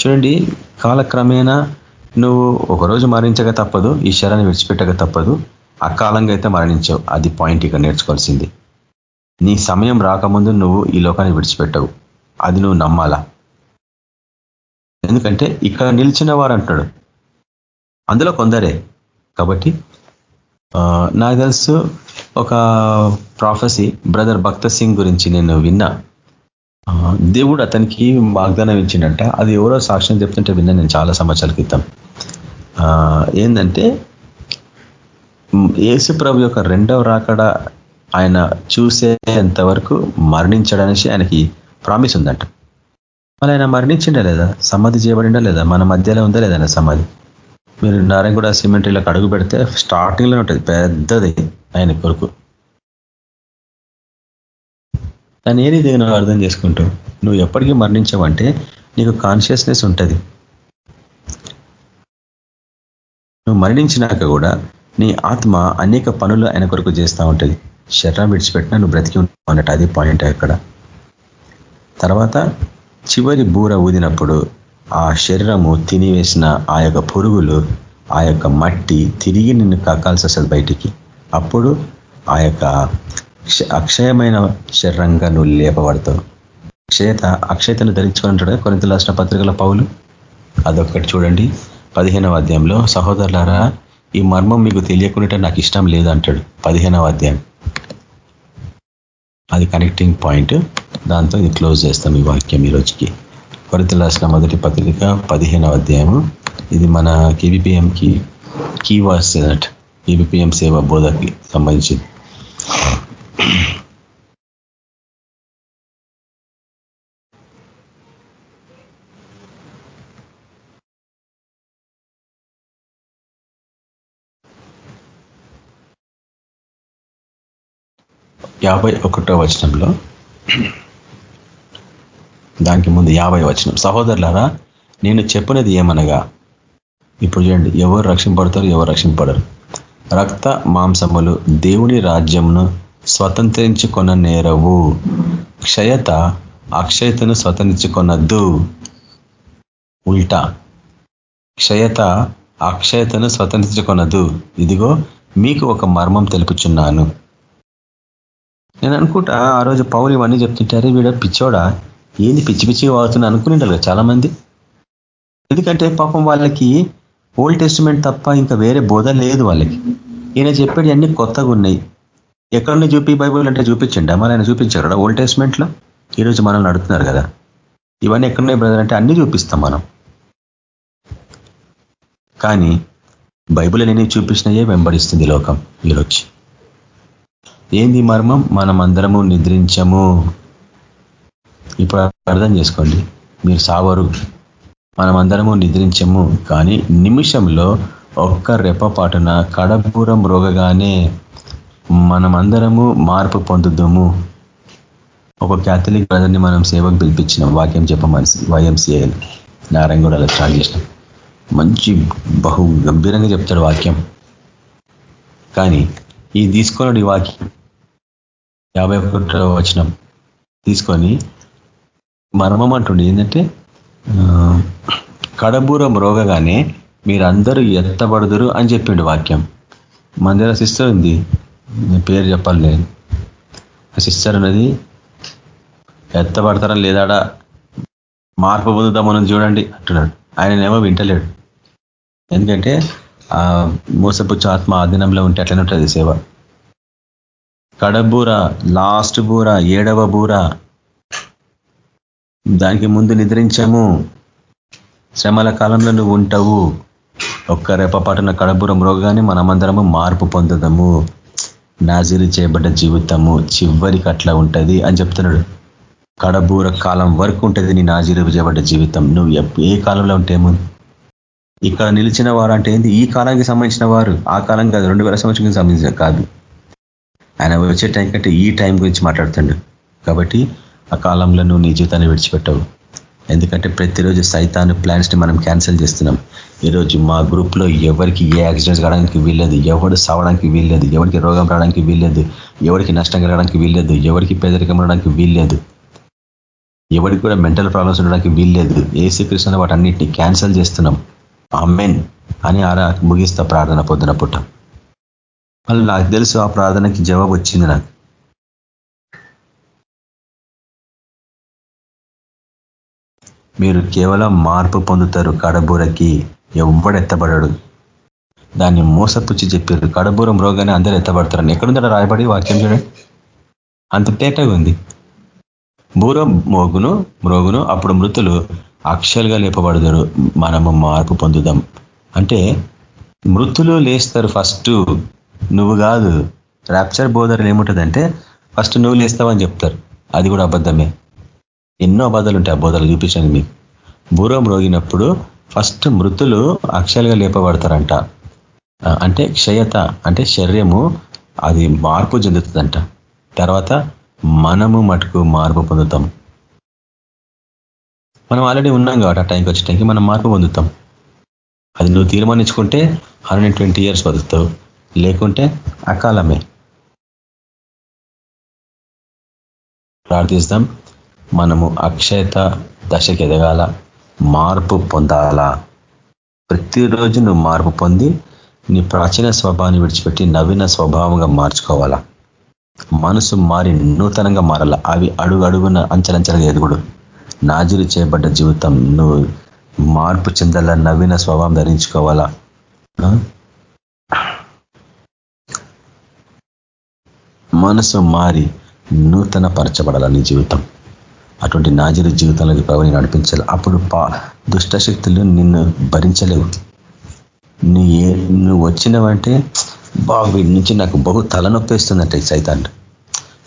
చూడండి కాలక్రమేణా నువ్వు ఒకరోజు మరణించక తప్పదు ఈ శరాన్ని విడిచిపెట్టక తప్పదు అకాలంగా అయితే మరణించావు. అది పాయింట్ ఇక్కడ నేర్చుకోవాల్సింది. నీ సమయం రాకముందు నువ్వు ఈ లోకాన్ని విడిచిపెట్టవు. అది నువ్వు నమ్మాలా? ఎందుకంటే ఇక్కడ నిలిచిన వారు అంటున్నాడు. అందులో కొందరే. కాబట్టి నాకు తెలుసు ఒక ప్రాఫెసీ బ్రదర్ భక్త సింగ్ గురించి నేను విన్నా. దేవుడు అతనికి వాగ్దానం ఇచ్చిండంట. అది ఎవరో సాక్ష్యం చెప్తుంటే విన్నా నేను చాలా సంవత్సరాల క్రితం. ఏంటంటే ఏసు ప్రభు యొక్క రెండవ రాకడ ఆయన చూసేంత వరకు మరణించడానికి ఆయనకి ప్రామిస్ ఉందంట. మరి ఆయన మరణించిండా లేదా? సమాధి చేయబడిండా లేదా? మన మధ్యలో ఉందా లేదా సమాధి? మీరు నారాయణగూడ సిమెంటరీలకు అడుగు పెడితే స్టార్టింగ్లో ఉంటుంది. పెద్దది ఆయన కొరకు. దాన్ని ఏ రీతిగా నువ్వు అర్థం చేసుకుంటావు నువ్వు ఎప్పటికీ మరణించవంటే నీకు కాన్షియస్నెస్ ఉంటుంది. నువ్వు మరణించినాక కూడా నీ ఆత్మ అనేక పనులు ఆయన కొరకు చేస్తూ ఉంటుంది. శరీరం విడిచిపెట్టినా నువ్వు బ్రతికి ఉంటావు అన్నట్టు అది పాయింట్ అక్కడ. తర్వాత చివరి బూర ఊదినప్పుడు ఆ శరీరము తినివేసిన ఆ యొక్క పురుగులు ఆ యొక్క మట్టి తిరిగి నిన్ను కక్కాల్సి వస్తుంది బయటికి. అప్పుడు ఆ యొక్క అక్షయమైన శరీరంగా నువ్వు లేపబడతావు అక్షయత అక్షయతను ధరించుకుంటాడు కొరింత రాసిన పత్రికల పౌలు. అదొక్కటి చూడండి. పదిహేనవ అధ్యాయంలో సహోదరులారా ఈ మర్మం మీకు తెలియకుండా నాకు ఇష్టం లేదు అంటాడు పదిహేనవ అధ్యాయం. అది కనెక్టింగ్ పాయింట్ దాంతో ఇది క్లోజ్ చేస్తాం ఈ వాక్యం ఈ రోజుకి. కొరిత రాసిన మొదటి పత్రిక పదిహేనవ అధ్యాయము ఇది మన కేబిపిఎంకి కీ వాస్ కేబిపిఎం సేవ బోధకి సంబంధించింది. యాభై ఒకటో వచనంలో. దానికి ముందు యాభై వచనం. సహోదరులారా నేను చెప్పినది ఏమనగా ఇప్పుడు చూడండి ఎవరు రక్షింపడతారు ఎవరు రక్షింపడరు రక్త మాంసములు దేవుని రాజ్యంను స్వతంత్రించుకొన నేరవు క్షయత అక్షయతను స్వతంత్రించుకొనద్దు. ఉల్టా. క్షయత అక్షయతను స్వతంత్రించుకొనదు ఇదిగో మీకు ఒక మర్మం తెలుపుచున్నాను. నేను అనుకుంటా ఆ రోజు పౌరు ఇవన్నీ చెప్తుంటారు వీడ పిచ్చోడా? ఏంది పిచ్చి పిచ్చి వాడుతున్నా అనుకునేటారు చాలా మంది ఎందుకంటే పాపం వాళ్ళకి ఓల్డ్ టెస్టిమెంట్ తప్ప ఇంకా వేరే బోధ లేదు వాళ్ళకి. ఈయన చెప్పేది అన్ని కొత్తగా ఉన్నాయి ఎక్కడన్నా చూపి బైబుల్ అంటే చూపించండి? మరి ఆయన చూపించారు? ఓల్డ్ టెస్ట్మెంట్లో? ఈరోజు మనల్ని నడుతున్నారు కదా. ఇవన్నీ ఎక్కడున్నాయి బ్రదర్ అంటే అన్ని చూపిస్తాం మనం. కానీ బైబుల్ అనేవి చూపించినయే వెంబడిస్తుంది లోకం ఈరోజు. ఏంది మర్మం? మనం అందరము నిద్రించము. ఇప్పుడు అర్థం చేసుకోండి. మీరు సావరు. మనమందరము నిద్రించము. కానీ నిమిషంలో ఒక్క రెప్పపాటున కడపూరం రోగగానే మనమందరము మార్పు పొందుదాము. ఒక క్యాథలిక్ బ్రదర్ని మనం సేవకు పిలిపించినాం వాక్యం చెప్పమని వైఎంసీఐలు నారాయణగూడలో స్టార్ట్ చేసినాం. మంచి బహు గంభీరంగా చెప్తాడు వాక్యం. కానీ ఈ తీసుకున్నాడు ఈ వాక్యం. యాభై ఒకటో వచనం తీసుకొని మర్మం అంటుండే. ఏంటంటే కడబూరం రోగగానే మీరందరూ ఎత్తబడదురు అని చెప్పిండు వాక్యం. మన దగ్గర సిస్టర్ ఉంది. పేరు చెప్పాలి నేను. ఆ సిస్టర్ అనేది ఎత్తబడతారా లేదాడా? మార్పు పొందుదామని చూడండి అంటున్నాడు. ఆయననేమో వింటలేడు. ఎందుకంటే ఆ మోసపుచ్చు ఆత్మ ఆధీనంలో ఉంటే అట్లనే ఉంటుంది సేవ. కడబూర లాస్ట్ బూర ఏడవ బూర. దానికి ముందు నిద్రించము. శ్రమల కాలంలో నువ్వు ఉంటావు. ఒక్క రేపపాటున కడబూరం రోగానే మనమందరము మార్పు పొందుదాము. నాజీరు చేయబడ్డ జీవితము చివరికి అట్లా ఉంటుంది అని చెప్తున్నాడు. కడబూర కాలం వరకు ఉంటుంది నీ నాజీరు చేయబడ్డ జీవితం. నువ్వు ఏ కాలంలో ఉంటే ఇక్కడ నిలిచిన వారు అంటే ఏంది? ఈ కాలానికి సంబంధించిన వారు. ఆ కాలం కాదు రెండు వేల సంవత్సరానికి సంబంధించిన కాదు. ఆయన వచ్చే టైం కంటే ఈ టైం గురించి మాట్లాడుతుండు కాబట్టి ఆ కాలంలో నువ్వు నీ జీవితాన్ని విడిచిపెట్టవు. ఎందుకంటే ప్రతిరోజు సైతాను ప్లాన్స్ని మనం క్యాన్సిల్ చేస్తున్నాం. ఈరోజు మా గ్రూప్లో ఎవరికి ఏ యాక్సిడెంట్స్ కావడానికి వీల్లేదు ఎవడు సావడానికి వీల్లేదు ఎవరికి రోగం రావడానికి వీల్లేదు ఎవరికి నష్టం కలగడానికి వీల్లేదు ఎవరికి పేదరికం రావడానికి వీల్లేదు ఎవరికి కూడా మెంటల్ ప్రాబ్లమ్స్ ఉండడానికి వీల్లేదు. ఏసీకృష్ణ వాటన్నిటిని క్యాన్సిల్ చేస్తున్నాం. అమ్మెన్ అని ఆరా ముగిస్తా ప్రార్థన పొద్దున పుట్ట. మళ్ళీ నాకు తెలుసు ఆ ప్రార్థనకి జవాబు వచ్చింది నాకు. మీరు కేవలం మార్పు పొందుతారు కడబూరకి. ఎవ్వడు ఎత్తబడడు. దాన్ని మోసపుచ్చి చెప్పారు కడబూరం రోగానే అందరూ ఎత్తబడతారని ఎక్కడుందో రాయబడి వాక్యం చూడండి అంత తేటగా ఉంది. బూర మోగును మ్రోగును అప్పుడు మృతులు అక్షలుగా లేపబడతారు మనము మార్పు పొందుదాం. అంటే మృతులు లేస్తారు ఫస్ట్. నువ్వు కాదు. ర్యాప్చర్ బోధనలు ఏముంటుందంటే ఫస్ట్ నువ్వు లేస్తావని చెప్తారు. అది కూడా అబద్ధమే. ఎన్నో అబద్ధాలు ఉంటాయి ఆ బోధలు చూపించండి మీకు. బూరం రోగినప్పుడు ఫస్ట్ మృతులు అక్షయాలుగా లేపబడతారంట. అంటే క్షయత అంటే శరీరము అది మార్పు చెందుతుందంట. తర్వాత మనము మటుకు మార్పు పొందుతాం. మనం ఆల్రెడీ ఉన్నాం కాబట్టి ఆ టైంకి వచ్చే టైంకి మనం మార్పు పొందుతాం. అది నువ్వు తీర్మానించుకుంటే హండ్రెడ్ ట్వంటీ ఇయర్స్ బతుకుతావు. లేకుంటే అకాలమే. ప్రార్థిస్తాం. మనము అక్షయత దశకి ఎదగాల. మార్పు పొందాలా? ప్రతిరోజు నువ్వు మార్పు పొంది నీ ప్రాచీన స్వభావాన్ని విడిచిపెట్టి నవీన స్వభావంగా మార్చుకోవాలా? మనసు మారి నూతనంగా మారాల? అవి అడుగు అడుగున అంచలంచలుగా ఎదుగుడు. నాజులు చేయబడ్డ జీవితం నువ్వు మార్పు చెందాల? నవీన స్వభావం ధరించుకోవాలా? మనసు మారి నూతన పరచబడాల నీ జీవితం? అటువంటి నాజీరు జీవితంలోకి ప్రభుని నడిపించాలి. అప్పుడు దుష్ట శక్తులు నిన్ను భరించలేవు. నువ్వు ఏ నువ్వు వచ్చినవంటే బాగు వీడి నుంచి నాకు బహు తలనొప్పి వేస్తుందంట ఈ సైతాన్.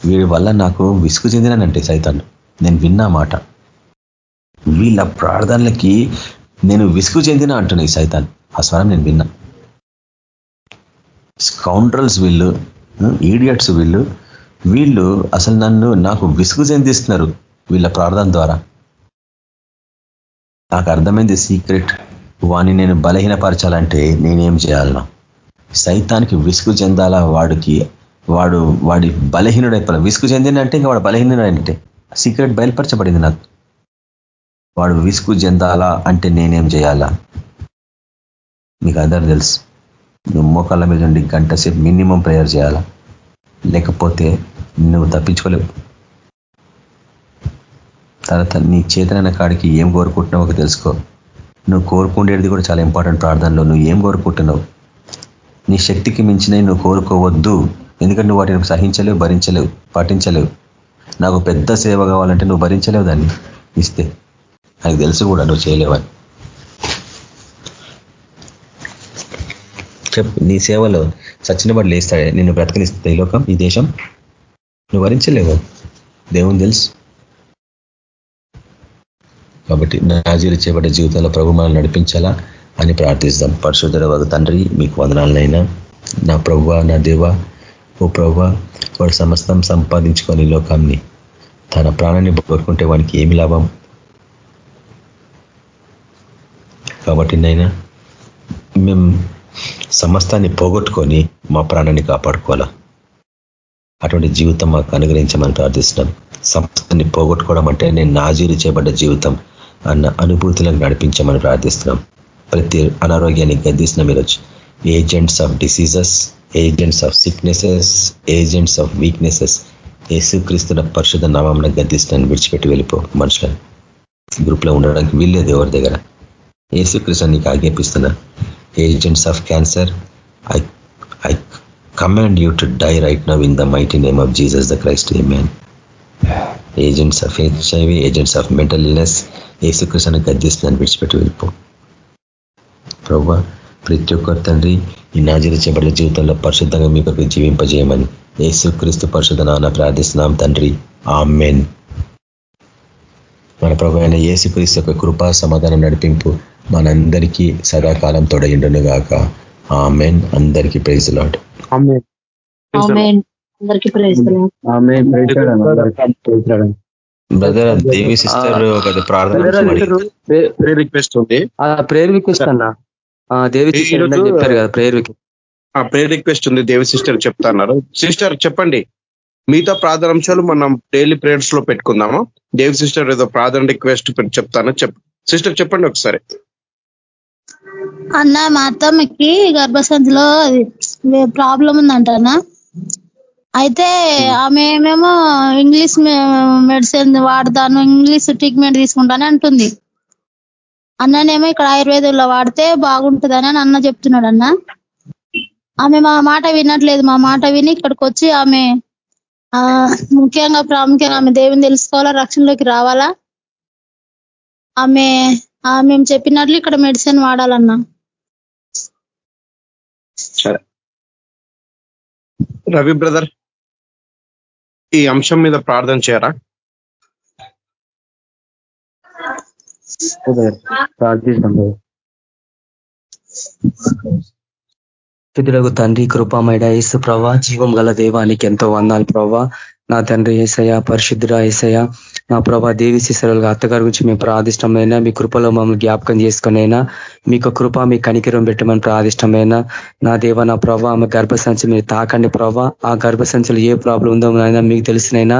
వీడి వల్ల నాకు విసుగు చెందినానంటే సైతాన్. నేను విన్నా మాట. వీళ్ళ ప్రార్థనలకి నేను విసుగు చెందిన అంటున్నా ఈ సైతాన్. ఆ స్వరం నేను విన్నా. స్కౌండ్రల్స్ వీళ్ళు ఈడియట్స్ వీళ్ళు వీళ్ళు అసలు నన్ను నాకు విసుగు చెందిస్తున్నారు. వీళ్ళ ప్రార్థన ద్వారా. నాకు అర్థమైంది సీక్రెట్. వాణ్ణి నేను బలహీనపరచాలంటే నేనేం చేయాలన్నా సైతానికి విసుగు చెందాలా వాడికి వాడు వాడి బలహీనుడైపోయి విసుగు చెందినంటే ఇంకా వాడు బలహీనుడంటే సీక్రెట్ బయలుపరచబడింది నాకు. వాడు విసుగు చెందాలా అంటే నేనేం చేయాలా? మీకు అందరు తెలుసు. నువ్వు మోకాళ్ళ మీద ఉండి గంట సేపు మినిమం ప్రేయర్ చేయాలా. లేకపోతే నువ్వు తప్పించుకోలేవు. తర్వాత నీ చేతనైన కాడికి ఏం కోరుకుంటున్నావో తెలుసుకో. నువ్వు కోరుకుండేది కూడా చాలా ఇంపార్టెంట్ ప్రార్థనలో. నువ్వు ఏం కోరుకుంటున్నావు? నీ శక్తికి మించినవి నువ్వు కోరుకోవద్దు. ఎందుకంటే నువ్వు వాటిని సహించలేవు భరించలేవు పాటించలేవు నాకు పెద్ద సేవ కావాలంటే నువ్వు భరించలేవు దాన్ని. ఇస్తే. నాకు తెలుసు కూడా నువ్వు చేయలేవని. చెప్ నీ సేవలో సచిన వాడు లేస్తాడే. నిన్ను బ్రతకనిస్తుంది ఈ లోకం ఈ దేశం నువ్వు భరించలేవు. దేవుని తెలుసు. కాబట్టి నాజీలు చేపట్టే జీవితంలో ప్రభు మనం నడిపించాలా అని ప్రార్థిస్తాం. పరశుధర వగ తండ్రి మీకు వందనాలనైనా. నా ప్రభు నా దేవ ఓ ప్రభు వాడు సమస్తం సంపాదించుకొని లోకాన్ని తన ప్రాణాన్ని కోరుకుంటే వానికి ఏమి లాభం? కాబట్టి నైనా మేము సమస్తాన్ని పోగొట్టుకొని మా ప్రాణాన్ని కాపాడుకోవాలా? అటువంటి జీవితం మాకు అనుగ్రహించమని ప్రార్థిస్తున్నాం. సమస్తాన్ని పోగొట్టుకోవడం అంటే నేను నాజీరు చేయబడ్డ జీవితం. అన్న అనుభూతులను నడిపించమని ప్రార్థిస్తున్నాం. ప్రతి అనారోగ్యాన్ని గద్దిస్తున్న ఈరోజు agents of diseases agents of sicknesses agents of weaknesses ఏసుక్రీస్తున్న పరిశుధ నామంలో గద్దిస్తున్నాను. విడిచిపెట్టి వెళ్ళిపో మనుషులను. గ్రూప్లో ఉండడానికి వీల్లేదు ఎవరి దగ్గర. ఏసుక్రీస్తు నీకు ఆజ్ఞాపిస్తున్నా. Agents of cancer I I command you to die right now in the mighty name of Jesus the Christ amen agents of HIV agents of mental illness ఏసుకృష్ణను గద్దిస్తున్నాను విడిచిపెట్టి వెళ్ళిపో. ప్రభు ప్రతి ఒక్కరు తండ్రి ఈ నాజీలు చేపట్ల జీవితంలో పరిశుద్ధంగా మీ కొరకు జీవింపజేయమని ఏసుక్రీస్తు పరిశుద్ధ నాన్న ప్రార్థిస్తున్నాం తండ్రి. ఆమెన్ మన ప్రభు అయిన ఏసుక్రీస్తు యొక్క కృపా సమాధానం నడిపింపు మనందరికీ సదాకాలం తొడగిండును గాక ఆమెన్ అందరికీ ప్రైజ్ లాడ్ అందరికీ ప్రైజ్ బ్రదర్ దేవి సిస్టర్ ఒక ప్రార్థన రిక్వెస్ట్ ఉంది. ప్రేయర్ రిక్వెస్ట్ అన్న. దేవి చెప్పారు కదా ప్రేయర్ రిక్వెస్ట్ ప్రేయర్ రిక్వెస్ట్ ఉంది దేవి సిస్టర్ చెప్తున్నారు. సిస్టర్ చెప్పండి. మిగతా ప్రార్థనాంశాలు మనం డైలీ ప్రేయర్స్లో పెట్టుకుందాము? దేవి సిస్టర్ ఏదో ప్రార్థన రిక్వెస్ట్ చెప్తాను చెప్ సిస్టర్ చెప్పండి ఒకసారి. అన్న మా అత్తమ్మకి గర్భసంధిలో ప్రాబ్లం ఉందంటనా అయితే ఆమె ఏమేమో ఇంగ్లీష్ మెడిసిన్ వాడతాను ఇంగ్లీష్ ట్రీట్మెంట్ తీసుకుంటాను అంటుంది. అన్ననేమో ఇక్కడ ఆయుర్వేదంలో వాడితే బాగుంటుందని అని అన్న చెప్తున్నాడు అన్న. ఆమె మా మాట వినట్లేదు మా మాట విని ఇక్కడికి వచ్చి ఆమె ముఖ్యంగా ప్రాముఖ్యంగా ఆమె దేవుని తెలుసుకోవాలా రక్షణలోకి రావాలా? ఆమె మేము చెప్పినట్లు ఇక్కడ మెడిసిన్ వాడాలన్నా. రవి బ్రదర్. ఈ అంశం మీద ప్రార్థన చేయరా? ప్రార్థిస్తాం స్థితులకు తండ్రి కృపామైడ యేసు ప్రభా జీవం గల దేవానికి ఎంతో వందాలు ప్రభా. నా తండ్రి ఏసయ పరిశుద్ధుడ ఏసయ నా ప్రభా దేవి శిశులుగా అత్తగారి గురించి మేము ప్రాదిష్టమైన మీ కృపలో మమ్మల్ని జ్ఞాపకం చేసుకునైనా మీకు కృప మీ కనికిరం పెట్టమని ప్రాదిష్టమైన నా దేవ నా ప్రభా ఆమె గర్భసంచి మీరు తాకండి ప్రభా. ఆ గర్భసంచులు ఏ ప్రాబ్లం ఉందో అయినా మీకు తెలిసినైనా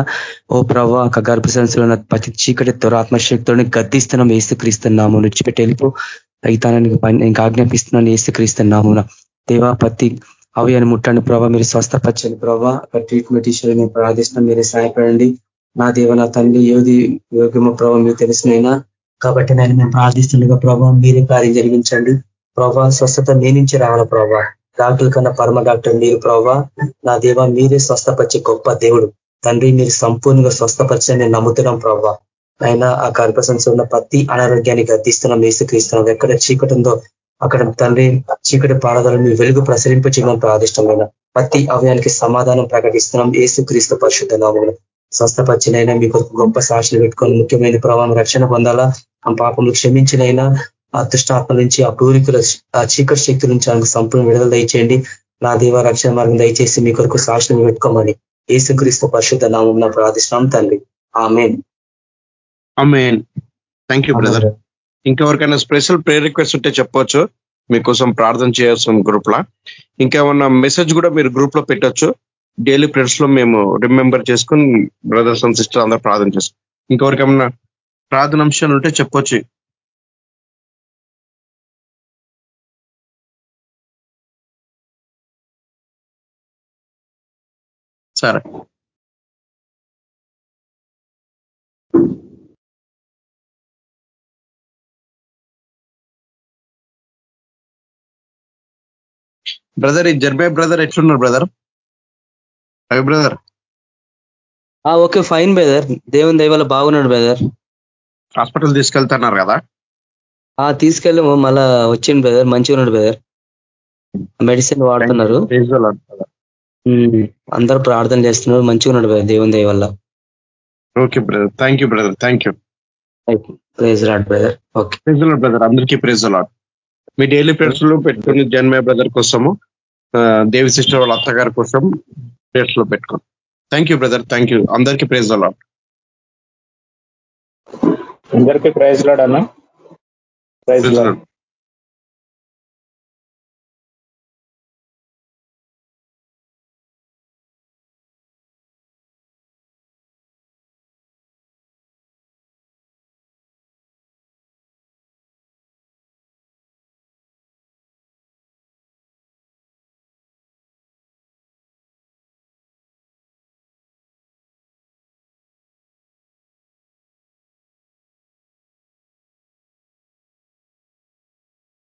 ఓ ప్రభా ఒక గర్భసంచులో ప్రతి చీకటి దురాత్మశక్తులను గద్దిస్తున్నాం ఏసుక్రీస్తున్నాము విడిచిపెట్టి వెళ్ళిపో. తగితానానికి ఇంకా ఆజ్ఞాపిస్తున్నాను ఏసుక్రీస్తున్నాము దేవా ప్రతి అవయాన్ని ముట్టండి ప్రభావ మీరు స్వస్థపచ్చని ప్రభావ ట్రీట్మెంట్ ఇష్యూలు మేము ప్రార్థిస్తున్నాం మీరే సహాయపడండి. నా దేవ నా తండ్రి ఏది యోగ్యమో ప్రభావ మీకు తెలిసినైనా. కాబట్టి నేను మేము ప్రార్థిస్తుండగా ప్రభావ మీరే కార్యం జరిగించండి. ప్రభా స్వస్థత మీ నుంచి రావాల ప్రభా. డాక్టర్ కన్నా పరమ డాక్టర్ మీరు ప్రభా. నా దేవ మీరే స్వస్థపరిచే గొప్ప దేవుడు. తండ్రి మీరు సంపూర్ణంగా స్వస్థపరిచని నేను నమ్ముతున్నాం ప్రభా. అయినా ఆ గర్భసంస ఉన్న ప్రతి అనారోగ్యాన్ని గర్దిస్తున్నాం వేసుక్రీస్తున్నాం ఎక్కడ చీకటి ఉందో అక్కడ తండ్రి చీకటి పాడదాలను మీ వెలుగు ప్రసరింపచేయమని ప్రాదిష్టమైన ప్రతి అవయానికి సమాధానం ప్రకటిస్తున్నాం. ఏసు క్రీస్తు పరిశుద్ధ నామములు స్వస్థపచ్చినైనా మీ కొరకు గొప్ప సాక్షులు పెట్టుకొని ముఖ్యమైన ప్రభావం రక్షణ పొందాలా? ఆ పాపములు క్షమించినైనా అదృష్టాత్మ నుంచి ఆ పూరికుల ఆ చీకటి శక్తి నుంచి ఆయనకు సంపూర్ణ విడుదల దయచేయండి. నా దేవ రక్షణ మార్గం దయచేసి మీ కొరకు సాక్షులు పెట్టుకోమని ఏసుక్రీస్తు పరిశుద్ధ నామం ప్రార్థిస్తున్నాం తండ్రి. ఆమెన్. Thank you brother. ఇంకెవరికైనా స్పెషల్ ప్రేర్ రిక్వెస్ట్ ఉంటే చెప్పొచ్చు. మీకోసం ప్రార్థన చేయాల్సిన గ్రూప్ లా. ఇంకేమన్నా మెసేజ్ కూడా మీరు గ్రూప్లో పెట్టొచ్చు. డైలీ ప్రేయర్స్లో మేము రిమెంబర్ చేసుకుని బ్రదర్స్ అండ్ సిస్టర్ అందరూ ప్రార్థన చేసుకో ఇంకెవరికేమన్నా ప్రార్థన అంశాలు ఉంటే చెప్పొచ్చు. సరే. బ్రదర్ ఈ జర్మే బ్రదర్ ఎట్లున్నారు brother Ravi brother okay fine brother దేవుని దయవల్ల బాగున్నాడు బ్రదర్ హాస్పిటల్ తీసుకెళ్తున్నారు కదా? తీసుకెళ్ళాము మళ్ళా వచ్చింది బ్రదర్ మంచిగా ఉన్నాడు బ్రదర్ మెడిసిన్ వాడుతున్నారు. అందరూ ప్రార్థన చేస్తున్నారు. మంచిగా ఉన్నాడు brother, దేవుని దయ వల్ల okay brother thank you brother thank you praise Lord brother okay praise Lord brother అందరికీ ప్రైజ్ లాడ్ మీ డైలీ ప్రేయర్స్లో పెట్టుకుని జన్మే బ్రదర్ కోసము దేవి సిస్టర్ వాళ్ళ అత్తగారి కోసం ప్రేయర్స్లో పెట్టుకోండి thank you brother thank you అందరికీ ప్రైజ్ లాడ్ అందరికీ ప్రైజ్ లాడ్ అన్న. Praise Lord